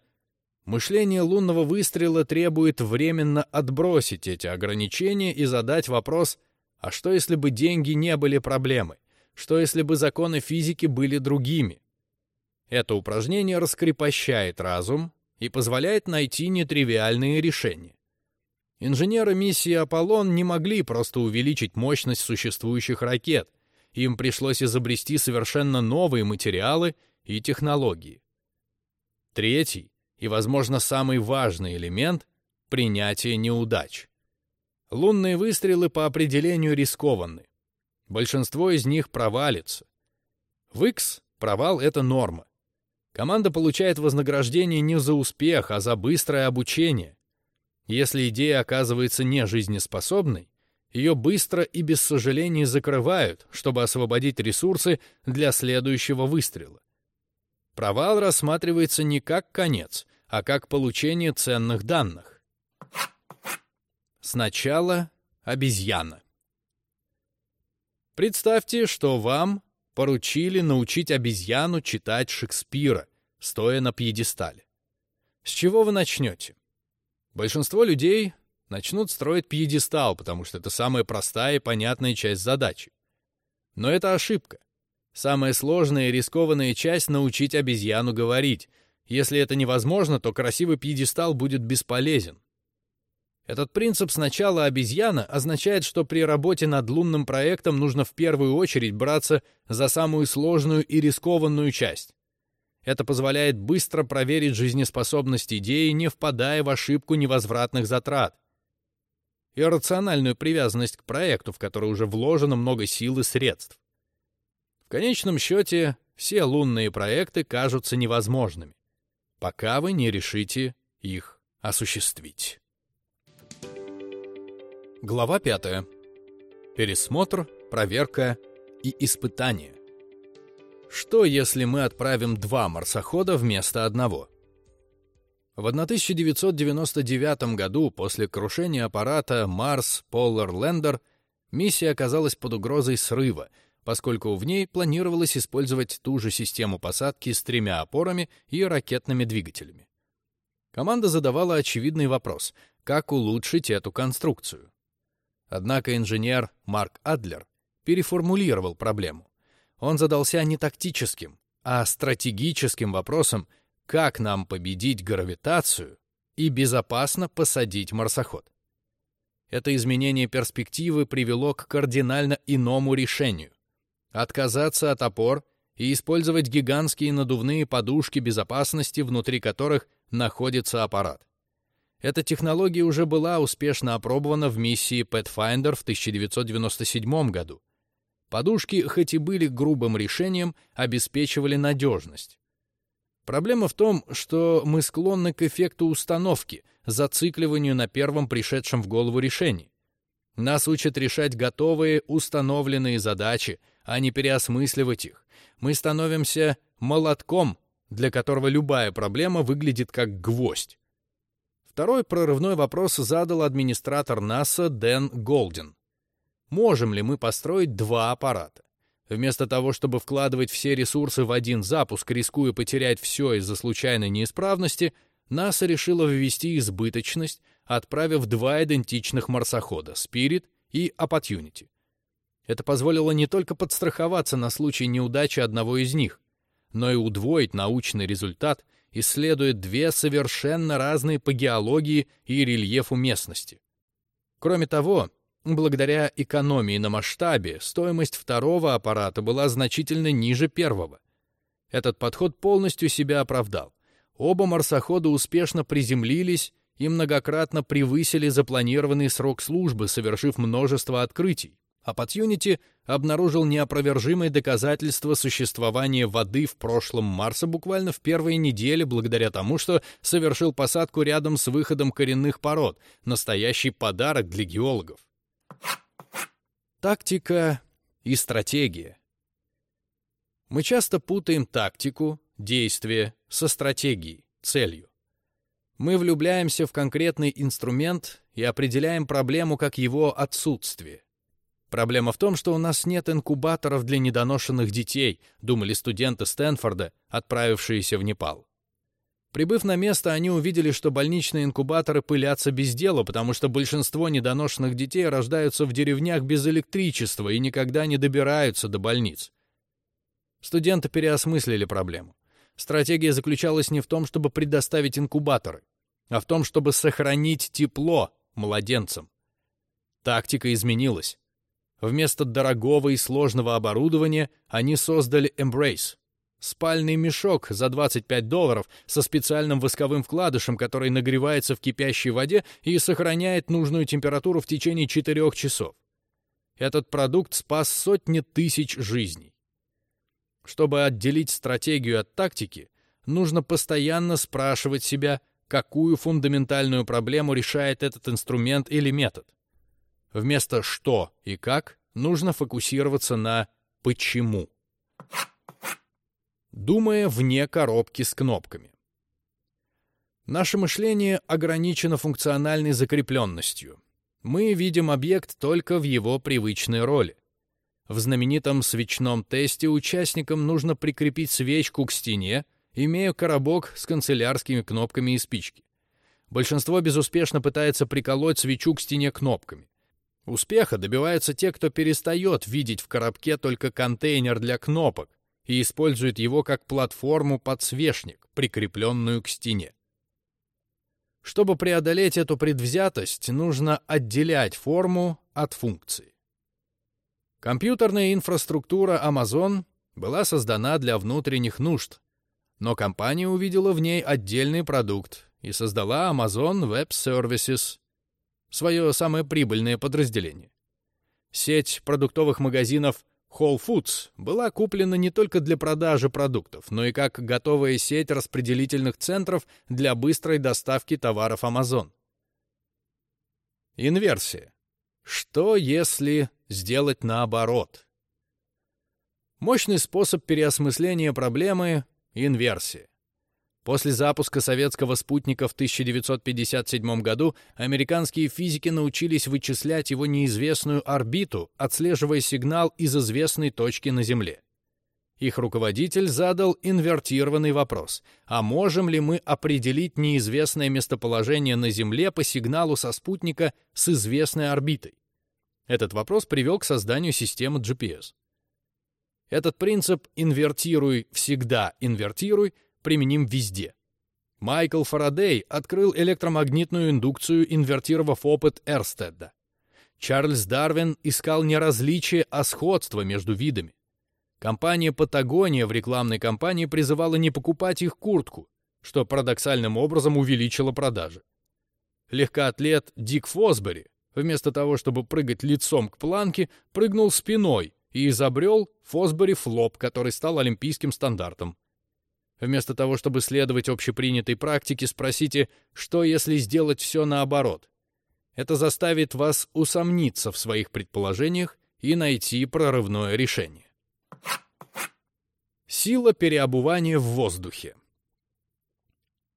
Мышление лунного выстрела требует временно отбросить эти ограничения и задать вопрос, а что если бы деньги не были проблемой? Что если бы законы физики были другими? Это упражнение раскрепощает разум и позволяет найти нетривиальные решения. Инженеры миссии «Аполлон» не могли просто увеличить мощность существующих ракет. Им пришлось изобрести совершенно новые материалы и технологии. Третий и, возможно, самый важный элемент — принятие неудач. Лунные выстрелы по определению рискованны. Большинство из них провалится. В X провал — это норма. Команда получает вознаграждение не за успех, а за быстрое обучение. Если идея оказывается не жизнеспособной, ее быстро и без сожалений закрывают, чтобы освободить ресурсы для следующего выстрела. Провал рассматривается не как конец, а как получение ценных данных. Сначала обезьяна. Представьте, что вам поручили научить обезьяну читать Шекспира, стоя на пьедестале. С чего вы начнете? Большинство людей начнут строить пьедестал, потому что это самая простая и понятная часть задачи. Но это ошибка. Самая сложная и рискованная часть — научить обезьяну говорить. Если это невозможно, то красивый пьедестал будет бесполезен. Этот принцип сначала обезьяна означает, что при работе над лунным проектом нужно в первую очередь браться за самую сложную и рискованную часть. Это позволяет быстро проверить жизнеспособность идеи, не впадая в ошибку невозвратных затрат. И рациональную привязанность к проекту, в который уже вложено много сил и средств. В конечном счете, все лунные проекты кажутся невозможными, пока вы не решите их осуществить. Глава 5. Пересмотр, проверка и испытание. Что, если мы отправим два марсохода вместо одного? В 1999 году, после крушения аппарата Mars Polar Lander, миссия оказалась под угрозой срыва, поскольку в ней планировалось использовать ту же систему посадки с тремя опорами и ракетными двигателями. Команда задавала очевидный вопрос — как улучшить эту конструкцию? Однако инженер Марк Адлер переформулировал проблему. Он задался не тактическим, а стратегическим вопросом, как нам победить гравитацию и безопасно посадить марсоход. Это изменение перспективы привело к кардинально иному решению — отказаться от опор и использовать гигантские надувные подушки безопасности, внутри которых находится аппарат. Эта технология уже была успешно опробована в миссии Pathfinder в 1997 году. Подушки, хоть и были грубым решением, обеспечивали надежность. Проблема в том, что мы склонны к эффекту установки, зацикливанию на первом пришедшем в голову решении. Нас учат решать готовые, установленные задачи, а не переосмысливать их. Мы становимся молотком, для которого любая проблема выглядит как гвоздь. Второй прорывной вопрос задал администратор НАСА Дэн Голден. Можем ли мы построить два аппарата? Вместо того, чтобы вкладывать все ресурсы в один запуск, рискуя потерять все из-за случайной неисправности, НАСА решила ввести избыточность, отправив два идентичных марсохода — Spirit и Opportunity. Это позволило не только подстраховаться на случай неудачи одного из них, но и удвоить научный результат, исследуя две совершенно разные по геологии и рельефу местности. Кроме того, благодаря экономии на масштабе, стоимость второго аппарата была значительно ниже первого. Этот подход полностью себя оправдал. Оба марсохода успешно приземлились и многократно превысили запланированный срок службы, совершив множество открытий. Opportunity обнаружил неопровержимые доказательства существования воды в прошлом Марса буквально в первые недели благодаря тому, что совершил посадку рядом с выходом коренных пород, настоящий подарок для геологов. Тактика и стратегия. Мы часто путаем тактику, действие со стратегией, целью. Мы влюбляемся в конкретный инструмент и определяем проблему как его отсутствие. Проблема в том, что у нас нет инкубаторов для недоношенных детей, думали студенты Стэнфорда, отправившиеся в Непал. Прибыв на место, они увидели, что больничные инкубаторы пылятся без дела, потому что большинство недоношенных детей рождаются в деревнях без электричества и никогда не добираются до больниц. Студенты переосмыслили проблему. Стратегия заключалась не в том, чтобы предоставить инкубаторы, а в том, чтобы сохранить тепло младенцам. Тактика изменилась. Вместо дорогого и сложного оборудования они создали Embrace — спальный мешок за 25 долларов со специальным восковым вкладышем, который нагревается в кипящей воде и сохраняет нужную температуру в течение 4 часов. Этот продукт спас сотни тысяч жизней. Чтобы отделить стратегию от тактики, нужно постоянно спрашивать себя, какую фундаментальную проблему решает этот инструмент или метод. Вместо «что» и «как» нужно фокусироваться на «почему». Думая вне коробки с кнопками. Наше мышление ограничено функциональной закрепленностью. Мы видим объект только в его привычной роли. В знаменитом свечном тесте участникам нужно прикрепить свечку к стене, имея коробок с канцелярскими кнопками и спички. Большинство безуспешно пытается приколоть свечу к стене кнопками. Успеха добиваются те, кто перестает видеть в коробке только контейнер для кнопок и использует его как платформу-подсвечник, прикрепленную к стене. Чтобы преодолеть эту предвзятость, нужно отделять форму от функции. Компьютерная инфраструктура Amazon была создана для внутренних нужд, но компания увидела в ней отдельный продукт и создала Amazon Web Services, свое самое прибыльное подразделение. Сеть продуктовых магазинов Whole Foods была куплена не только для продажи продуктов, но и как готовая сеть распределительных центров для быстрой доставки товаров Amazon. Инверсия. Что если сделать наоборот? Мощный способ переосмысления проблемы — инверсия. После запуска советского спутника в 1957 году американские физики научились вычислять его неизвестную орбиту, отслеживая сигнал из известной точки на Земле. Их руководитель задал инвертированный вопрос. А можем ли мы определить неизвестное местоположение на Земле по сигналу со спутника с известной орбитой? Этот вопрос привел к созданию системы GPS. Этот принцип «инвертируй, всегда инвертируй» применим везде. Майкл Фарадей открыл электромагнитную индукцию, инвертировав опыт Эрстедда. Чарльз Дарвин искал не различие, а сходство между видами. Компания Патагония в рекламной кампании призывала не покупать их куртку, что парадоксальным образом увеличило продажи. Легкоатлет Дик Фосбери, вместо того, чтобы прыгать лицом к планке, прыгнул спиной и изобрел Фосбери флоп, который стал олимпийским стандартом. Вместо того, чтобы следовать общепринятой практике, спросите, что если сделать все наоборот. Это заставит вас усомниться в своих предположениях и найти прорывное решение. Сила переобувания в воздухе.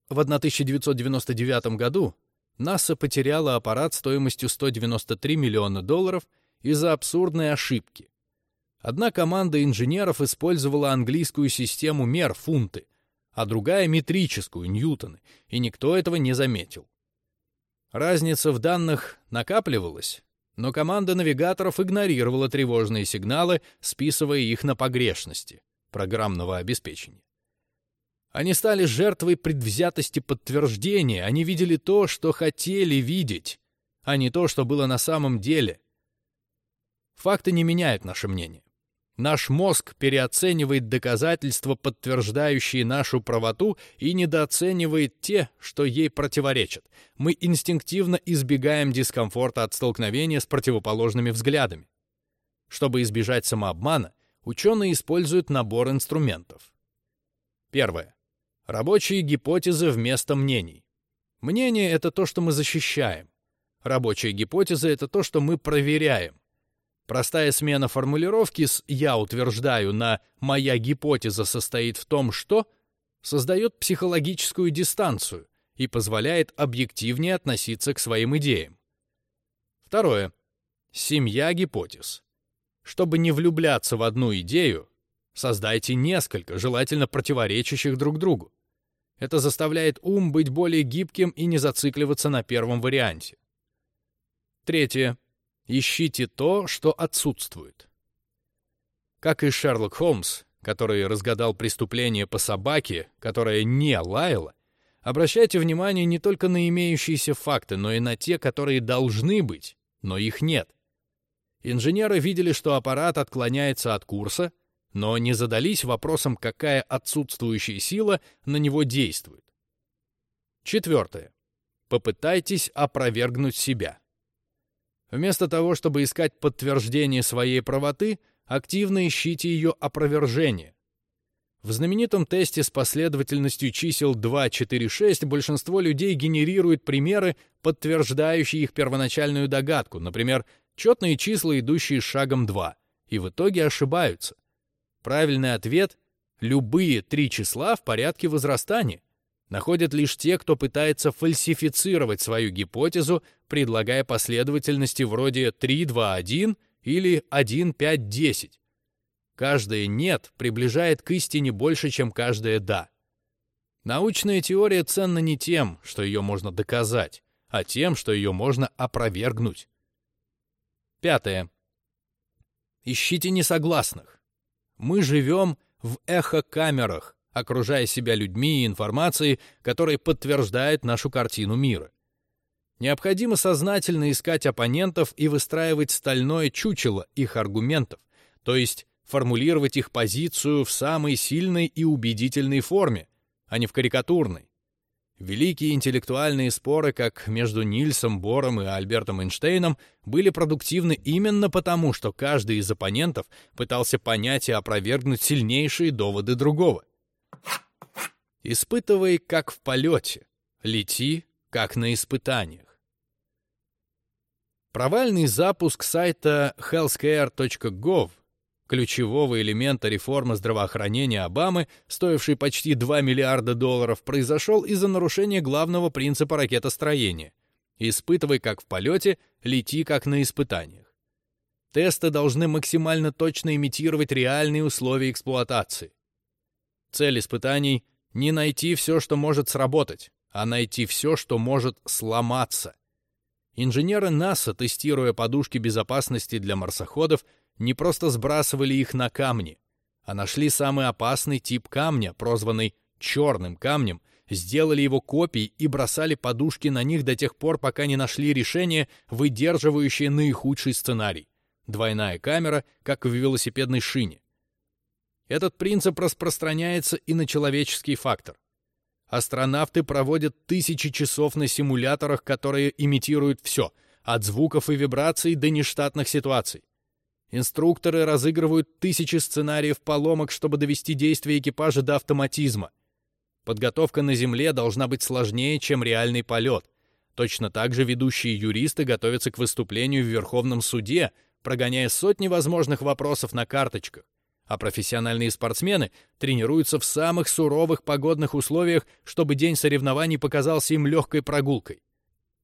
В 1999 году НАСА потеряла аппарат стоимостью 193 миллиона долларов из-за абсурдной ошибки. Одна команда инженеров использовала английскую систему мер фунты, а другая метрическую, ньютоны, и никто этого не заметил. Разница в данных накапливалась, но команда навигаторов игнорировала тревожные сигналы, списывая их на погрешности программного обеспечения. Они стали жертвой предвзятости подтверждения, они видели то, что хотели видеть, а не то, что было на самом деле. Факты не меняют наше мнение. Наш мозг переоценивает доказательства, подтверждающие нашу правоту, и недооценивает те, что ей противоречат. Мы инстинктивно избегаем дискомфорта от столкновения с противоположными взглядами. Чтобы избежать самообмана, ученые используют набор инструментов. Первое. Рабочие гипотезы вместо мнений. Мнение — это то, что мы защищаем. Рабочая гипотеза — это то, что мы проверяем. Простая смена формулировки с «я утверждаю» на «моя гипотеза состоит в том, что» создает психологическую дистанцию и позволяет объективнее относиться к своим идеям. Второе. Семья гипотез. Чтобы не влюбляться в одну идею, создайте несколько, желательно противоречащих друг другу. Это заставляет ум быть более гибким и не зацикливаться на первом варианте. Третье. Ищите то, что отсутствует. Как и Шерлок Холмс, который разгадал преступление по собаке, которая не лаяла, обращайте внимание не только на имеющиеся факты, но и на те, которые должны быть, но их нет. Инженеры видели, что аппарат отклоняется от курса, но не задались вопросом, какая отсутствующая сила на него действует. Четвертое. Попытайтесь опровергнуть себя. Вместо того, чтобы искать подтверждение своей правоты, активно ищите ее опровержение. В знаменитом тесте с последовательностью чисел 2, 4, 6 большинство людей генерирует примеры, подтверждающие их первоначальную догадку, например, четные числа, идущие шагом 2, и в итоге ошибаются. Правильный ответ — любые три числа в порядке возрастания находят лишь те, кто пытается фальсифицировать свою гипотезу, предлагая последовательности вроде 3, 2, 1 или 1, 5, 10. Каждое «нет» приближает к истине больше, чем каждое «да». Научная теория ценна не тем, что ее можно доказать, а тем, что ее можно опровергнуть. Пятое. Ищите несогласных. Мы живем в эхокамерах, окружая себя людьми и информацией, которые подтверждают нашу картину мира. Необходимо сознательно искать оппонентов и выстраивать стальное чучело их аргументов, то есть формулировать их позицию в самой сильной и убедительной форме, а не в карикатурной. Великие интеллектуальные споры, как между Нильсом Бором и Альбертом Эйнштейном, были продуктивны именно потому, что каждый из оппонентов пытался понять и опровергнуть сильнейшие доводы другого. Испытывай, как в полете. Лети, как на испытаниях. Провальный запуск сайта healthcare.gov, ключевого элемента реформы здравоохранения Обамы, стоивший почти 2 миллиарда долларов, произошел из-за нарушения главного принципа ракетостроения. Испытывай как в полете, лети как на испытаниях. Тесты должны максимально точно имитировать реальные условия эксплуатации. Цель испытаний — не найти все, что может сработать, а найти все, что может сломаться. Инженеры НАСА, тестируя подушки безопасности для марсоходов, не просто сбрасывали их на камни, а нашли самый опасный тип камня, прозванный «черным камнем», сделали его копией и бросали подушки на них до тех пор, пока не нашли решение, выдерживающее наихудший сценарий. Двойная камера, как в велосипедной шине. Этот принцип распространяется и на человеческий фактор. Астронавты проводят тысячи часов на симуляторах, которые имитируют все, от звуков и вибраций до нештатных ситуаций. Инструкторы разыгрывают тысячи сценариев поломок, чтобы довести действия экипажа до автоматизма. Подготовка на Земле должна быть сложнее, чем реальный полет. Точно так же ведущие юристы готовятся к выступлению в Верховном суде, прогоняя сотни возможных вопросов на карточках а профессиональные спортсмены тренируются в самых суровых погодных условиях, чтобы день соревнований показался им легкой прогулкой.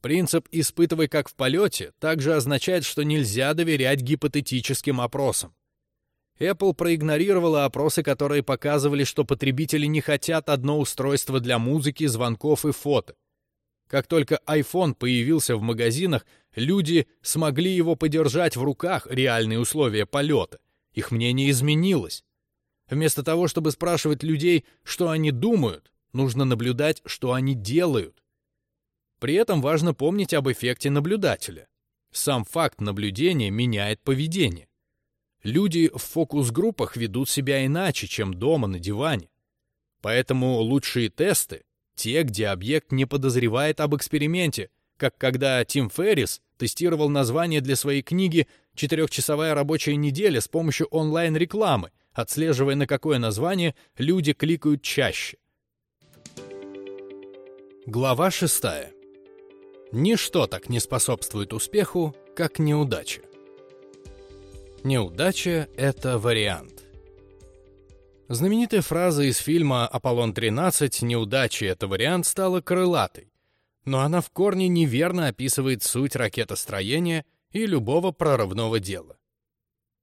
Принцип «испытывай как в полете» также означает, что нельзя доверять гипотетическим опросам. Apple проигнорировала опросы, которые показывали, что потребители не хотят одно устройство для музыки, звонков и фото. Как только iPhone появился в магазинах, люди смогли его подержать в руках реальные условия полета. Их мнение изменилось. Вместо того, чтобы спрашивать людей, что они думают, нужно наблюдать, что они делают. При этом важно помнить об эффекте наблюдателя. Сам факт наблюдения меняет поведение. Люди в фокус-группах ведут себя иначе, чем дома на диване. Поэтому лучшие тесты — те, где объект не подозревает об эксперименте, как когда Тим Феррис тестировал название для своей книги «Четырехчасовая рабочая неделя» с помощью онлайн-рекламы, отслеживая, на какое название люди кликают чаще. Глава шестая. Ничто так не способствует успеху, как неудача. Неудача — это вариант. Знаменитая фраза из фильма «Аполлон-13. Неудача — это вариант» стала крылатой, но она в корне неверно описывает суть ракетостроения и любого прорывного дела.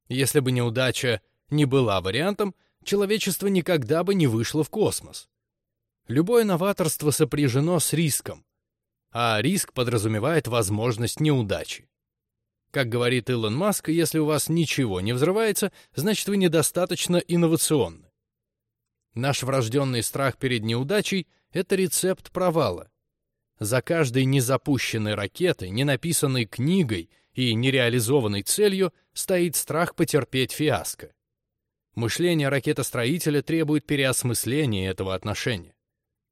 Если бы неудача не была вариантом, человечество никогда бы не вышло в космос. Любое новаторство сопряжено с риском, а риск подразумевает возможность неудачи. Как говорит Илон Маск, если у вас ничего не взрывается, значит вы недостаточно инновационны. Наш врожденный страх перед неудачей — это рецепт провала. За каждой незапущенной ракетой, ненаписанной книгой и нереализованной целью стоит страх потерпеть фиаско. Мышление ракетостроителя требует переосмысления этого отношения.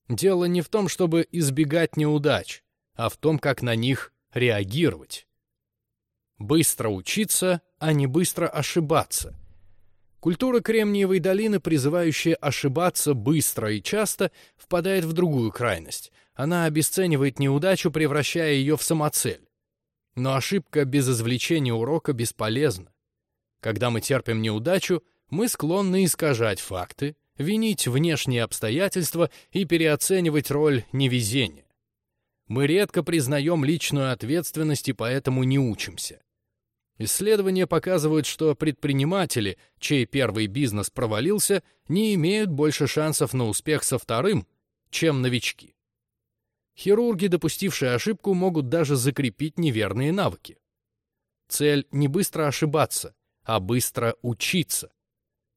Дело не в том, чтобы избегать неудач, а в том, как на них реагировать. Быстро учиться, а не быстро ошибаться. Культура Кремниевой долины, призывающая ошибаться быстро и часто, впадает в другую крайность — она обесценивает неудачу, превращая ее в самоцель. Но ошибка без извлечения урока бесполезна. Когда мы терпим неудачу, мы склонны искажать факты, винить внешние обстоятельства и переоценивать роль невезения. Мы редко признаем личную ответственность и поэтому не учимся. Исследования показывают, что предприниматели, чей первый бизнес провалился, не имеют больше шансов на успех со вторым, чем новички. Хирурги, допустившие ошибку, могут даже закрепить неверные навыки. Цель не быстро ошибаться, а быстро учиться.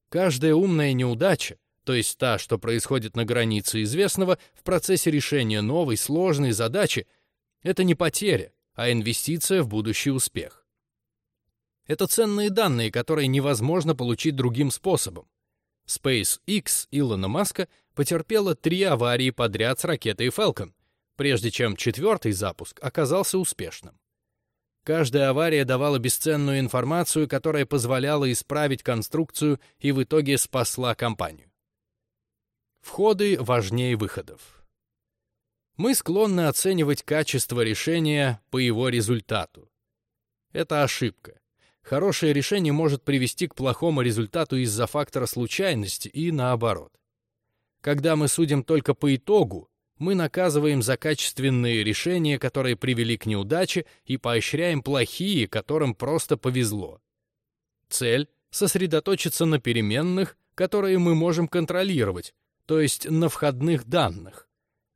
Каждая умная неудача, то есть та, что происходит на границе известного в процессе решения новой сложной задачи, это не потеря, а инвестиция в будущий успех. Это ценные данные, которые невозможно получить другим способом. SpaceX Илона Маска потерпела три аварии подряд с ракетой Falcon, прежде чем четвертый запуск оказался успешным. Каждая авария давала бесценную информацию, которая позволяла исправить конструкцию и в итоге спасла компанию. Входы важнее выходов. Мы склонны оценивать качество решения по его результату. Это ошибка. Хорошее решение может привести к плохому результату из-за фактора случайности и наоборот. Когда мы судим только по итогу, мы наказываем за качественные решения, которые привели к неудаче, и поощряем плохие, которым просто повезло. Цель — сосредоточиться на переменных, которые мы можем контролировать, то есть на входных данных.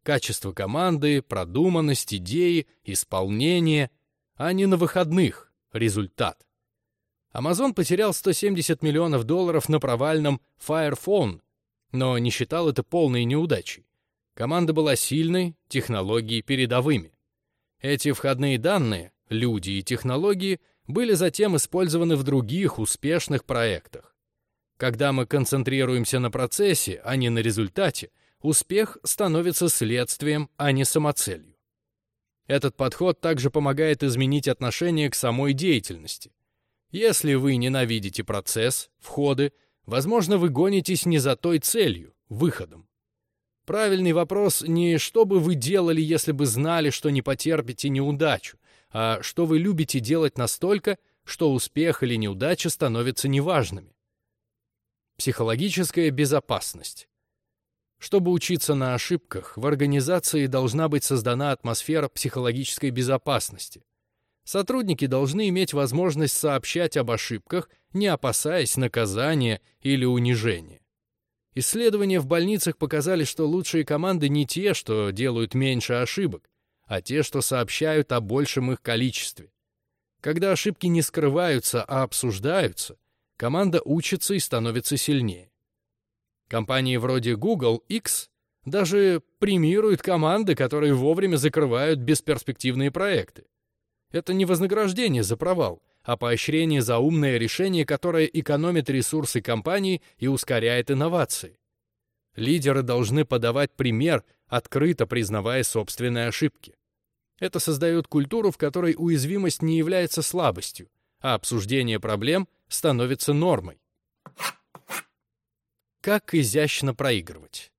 Качество команды, продуманность, идеи, исполнение, а не на выходных, результат. Amazon потерял 170 миллионов долларов на провальном Fire Phone, но не считал это полной неудачей. Команда была сильной, технологии передовыми. Эти входные данные, люди и технологии были затем использованы в других успешных проектах. Когда мы концентрируемся на процессе, а не на результате, успех становится следствием, а не самоцелью. Этот подход также помогает изменить отношение к самой деятельности. Если вы ненавидите процесс, входы, возможно, вы гонитесь не за той целью, выходом. Правильный вопрос не что бы вы делали, если бы знали, что не потерпите неудачу, а что вы любите делать настолько, что успех или неудача становятся неважными. Психологическая безопасность. Чтобы учиться на ошибках, в организации должна быть создана атмосфера психологической безопасности. Сотрудники должны иметь возможность сообщать об ошибках, не опасаясь наказания или унижения. Исследования в больницах показали, что лучшие команды не те, что делают меньше ошибок, а те, что сообщают о большем их количестве. Когда ошибки не скрываются, а обсуждаются, команда учится и становится сильнее. Компании вроде Google X даже премируют команды, которые вовремя закрывают бесперспективные проекты. Это не вознаграждение за провал, а поощрение за умное решение, которое экономит ресурсы компании и ускоряет инновации. Лидеры должны подавать пример, открыто признавая собственные ошибки. Это создает культуру, в которой уязвимость не является слабостью, а обсуждение проблем становится нормой. Как изящно проигрывать?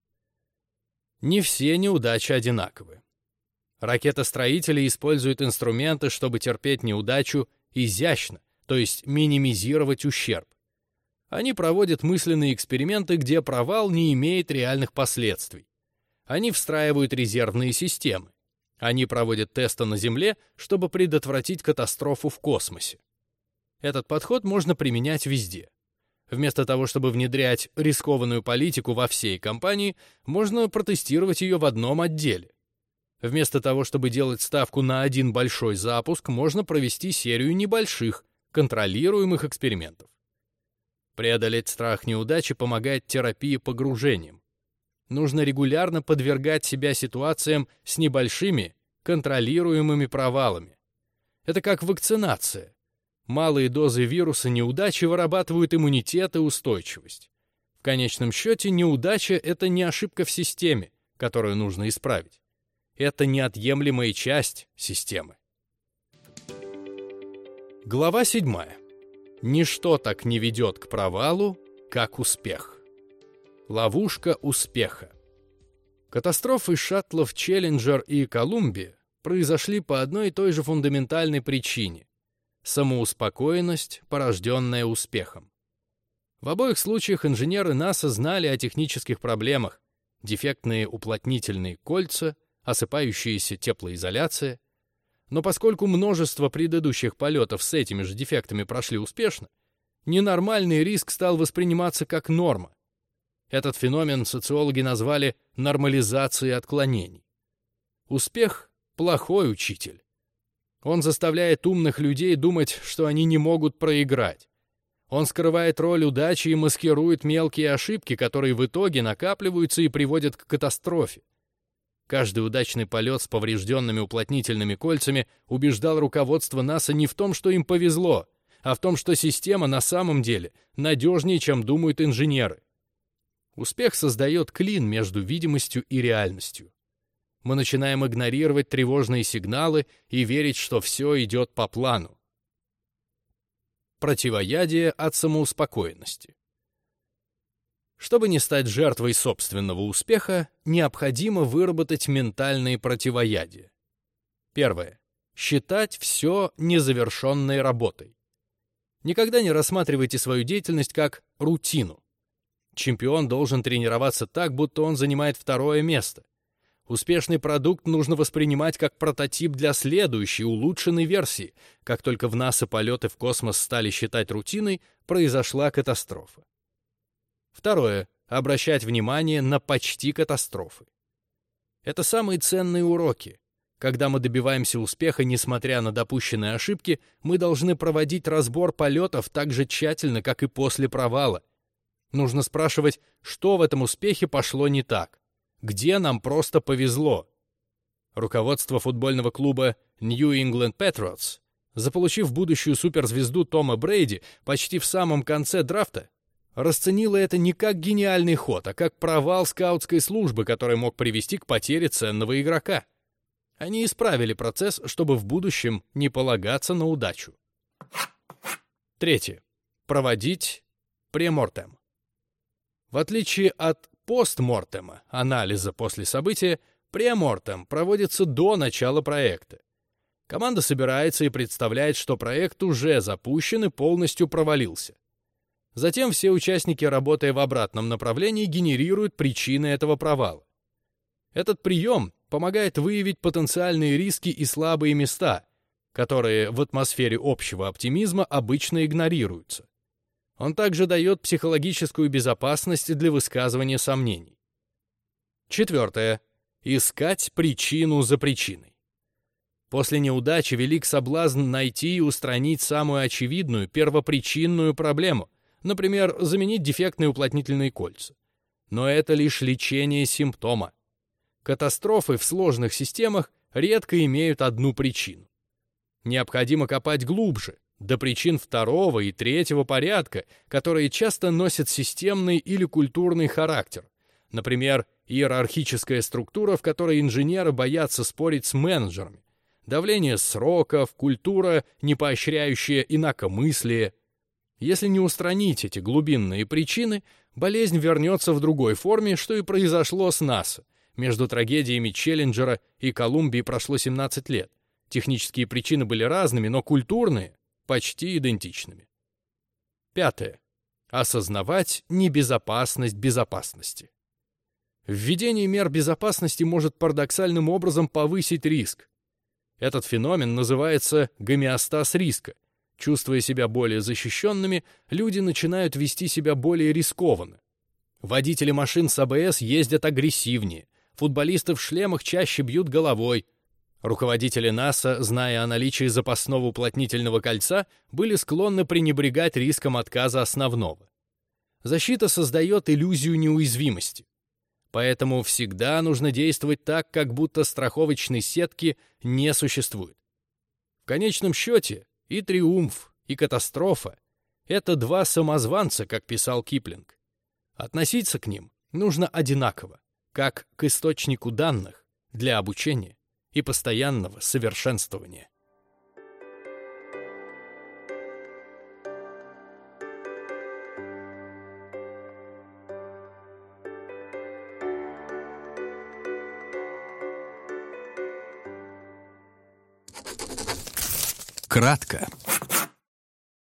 Не все неудачи одинаковы. Ракетостроители используют инструменты, чтобы терпеть неудачу изящно, то есть минимизировать ущерб. Они проводят мысленные эксперименты, где провал не имеет реальных последствий. Они встраивают резервные системы. Они проводят тесты на Земле, чтобы предотвратить катастрофу в космосе. Этот подход можно применять везде. Вместо того, чтобы внедрять рискованную политику во всей компании, можно протестировать ее в одном отделе. Вместо того, чтобы делать ставку на один большой запуск, можно провести серию небольших, контролируемых экспериментов. Преодолеть страх неудачи помогает терапия погружением. Нужно регулярно подвергать себя ситуациям с небольшими, контролируемыми провалами. Это как вакцинация. Малые дозы вируса неудачи вырабатывают иммунитет и устойчивость. В конечном счете неудача — это не ошибка в системе, которую нужно исправить это неотъемлемая часть системы. Глава 7. Ничто так не ведет к провалу, как успех. Ловушка успеха. Катастрофы шаттлов «Челленджер» и «Колумбия» произошли по одной и той же фундаментальной причине – самоуспокоенность, порожденная успехом. В обоих случаях инженеры НАСА знали о технических проблемах, дефектные уплотнительные кольца – осыпающаяся теплоизоляция. Но поскольку множество предыдущих полетов с этими же дефектами прошли успешно, ненормальный риск стал восприниматься как норма. Этот феномен социологи назвали нормализацией отклонений. Успех – плохой учитель. Он заставляет умных людей думать, что они не могут проиграть. Он скрывает роль удачи и маскирует мелкие ошибки, которые в итоге накапливаются и приводят к катастрофе. Каждый удачный полет с поврежденными уплотнительными кольцами убеждал руководство НАСА не в том, что им повезло, а в том, что система на самом деле надежнее, чем думают инженеры. Успех создает клин между видимостью и реальностью. Мы начинаем игнорировать тревожные сигналы и верить, что все идет по плану. Противоядие от самоуспокоенности. Чтобы не стать жертвой собственного успеха, необходимо выработать ментальные противоядия. Первое. Считать все незавершенной работой. Никогда не рассматривайте свою деятельность как рутину. Чемпион должен тренироваться так, будто он занимает второе место. Успешный продукт нужно воспринимать как прототип для следующей, улучшенной версии. Как только в НАСА полеты в космос стали считать рутиной, произошла катастрофа. Второе. Обращать внимание на почти катастрофы. Это самые ценные уроки. Когда мы добиваемся успеха, несмотря на допущенные ошибки, мы должны проводить разбор полетов так же тщательно, как и после провала. Нужно спрашивать, что в этом успехе пошло не так, где нам просто повезло. Руководство футбольного клуба New England Patriots, заполучив будущую суперзвезду Тома Брейди почти в самом конце драфта, расценило это не как гениальный ход, а как провал скаутской службы, который мог привести к потере ценного игрока. Они исправили процесс, чтобы в будущем не полагаться на удачу. Третье. Проводить премортем. В отличие от постмортема, анализа после события, премортем проводится до начала проекта. Команда собирается и представляет, что проект уже запущен и полностью провалился. Затем все участники, работая в обратном направлении, генерируют причины этого провала. Этот прием помогает выявить потенциальные риски и слабые места, которые в атмосфере общего оптимизма обычно игнорируются. Он также дает психологическую безопасность для высказывания сомнений. Четвертое. Искать причину за причиной. После неудачи велик соблазн найти и устранить самую очевидную, первопричинную проблему, например, заменить дефектные уплотнительные кольца. Но это лишь лечение симптома. Катастрофы в сложных системах редко имеют одну причину. Необходимо копать глубже, до причин второго и третьего порядка, которые часто носят системный или культурный характер. Например, иерархическая структура, в которой инженеры боятся спорить с менеджерами, давление сроков, культура, не поощряющая инакомыслие. Если не устранить эти глубинные причины, болезнь вернется в другой форме, что и произошло с НАСА. Между трагедиями Челленджера и Колумбии прошло 17 лет. Технические причины были разными, но культурные — почти идентичными. Пятое. Осознавать небезопасность безопасности. Введение мер безопасности может парадоксальным образом повысить риск. Этот феномен называется гомеостаз риска. Чувствуя себя более защищенными, люди начинают вести себя более рискованно. Водители машин с АБС ездят агрессивнее, Футболисты в шлемах чаще бьют головой. Руководители НАСА, зная о наличии запасного уплотнительного кольца, были склонны пренебрегать риском отказа основного. Защита создает иллюзию неуязвимости. Поэтому всегда нужно действовать так, как будто страховочной сетки не существует. В конечном счете и триумф, и катастрофа — это два самозванца, как писал Киплинг. Относиться к ним нужно одинаково как к источнику данных для обучения и постоянного совершенствования. Кратко.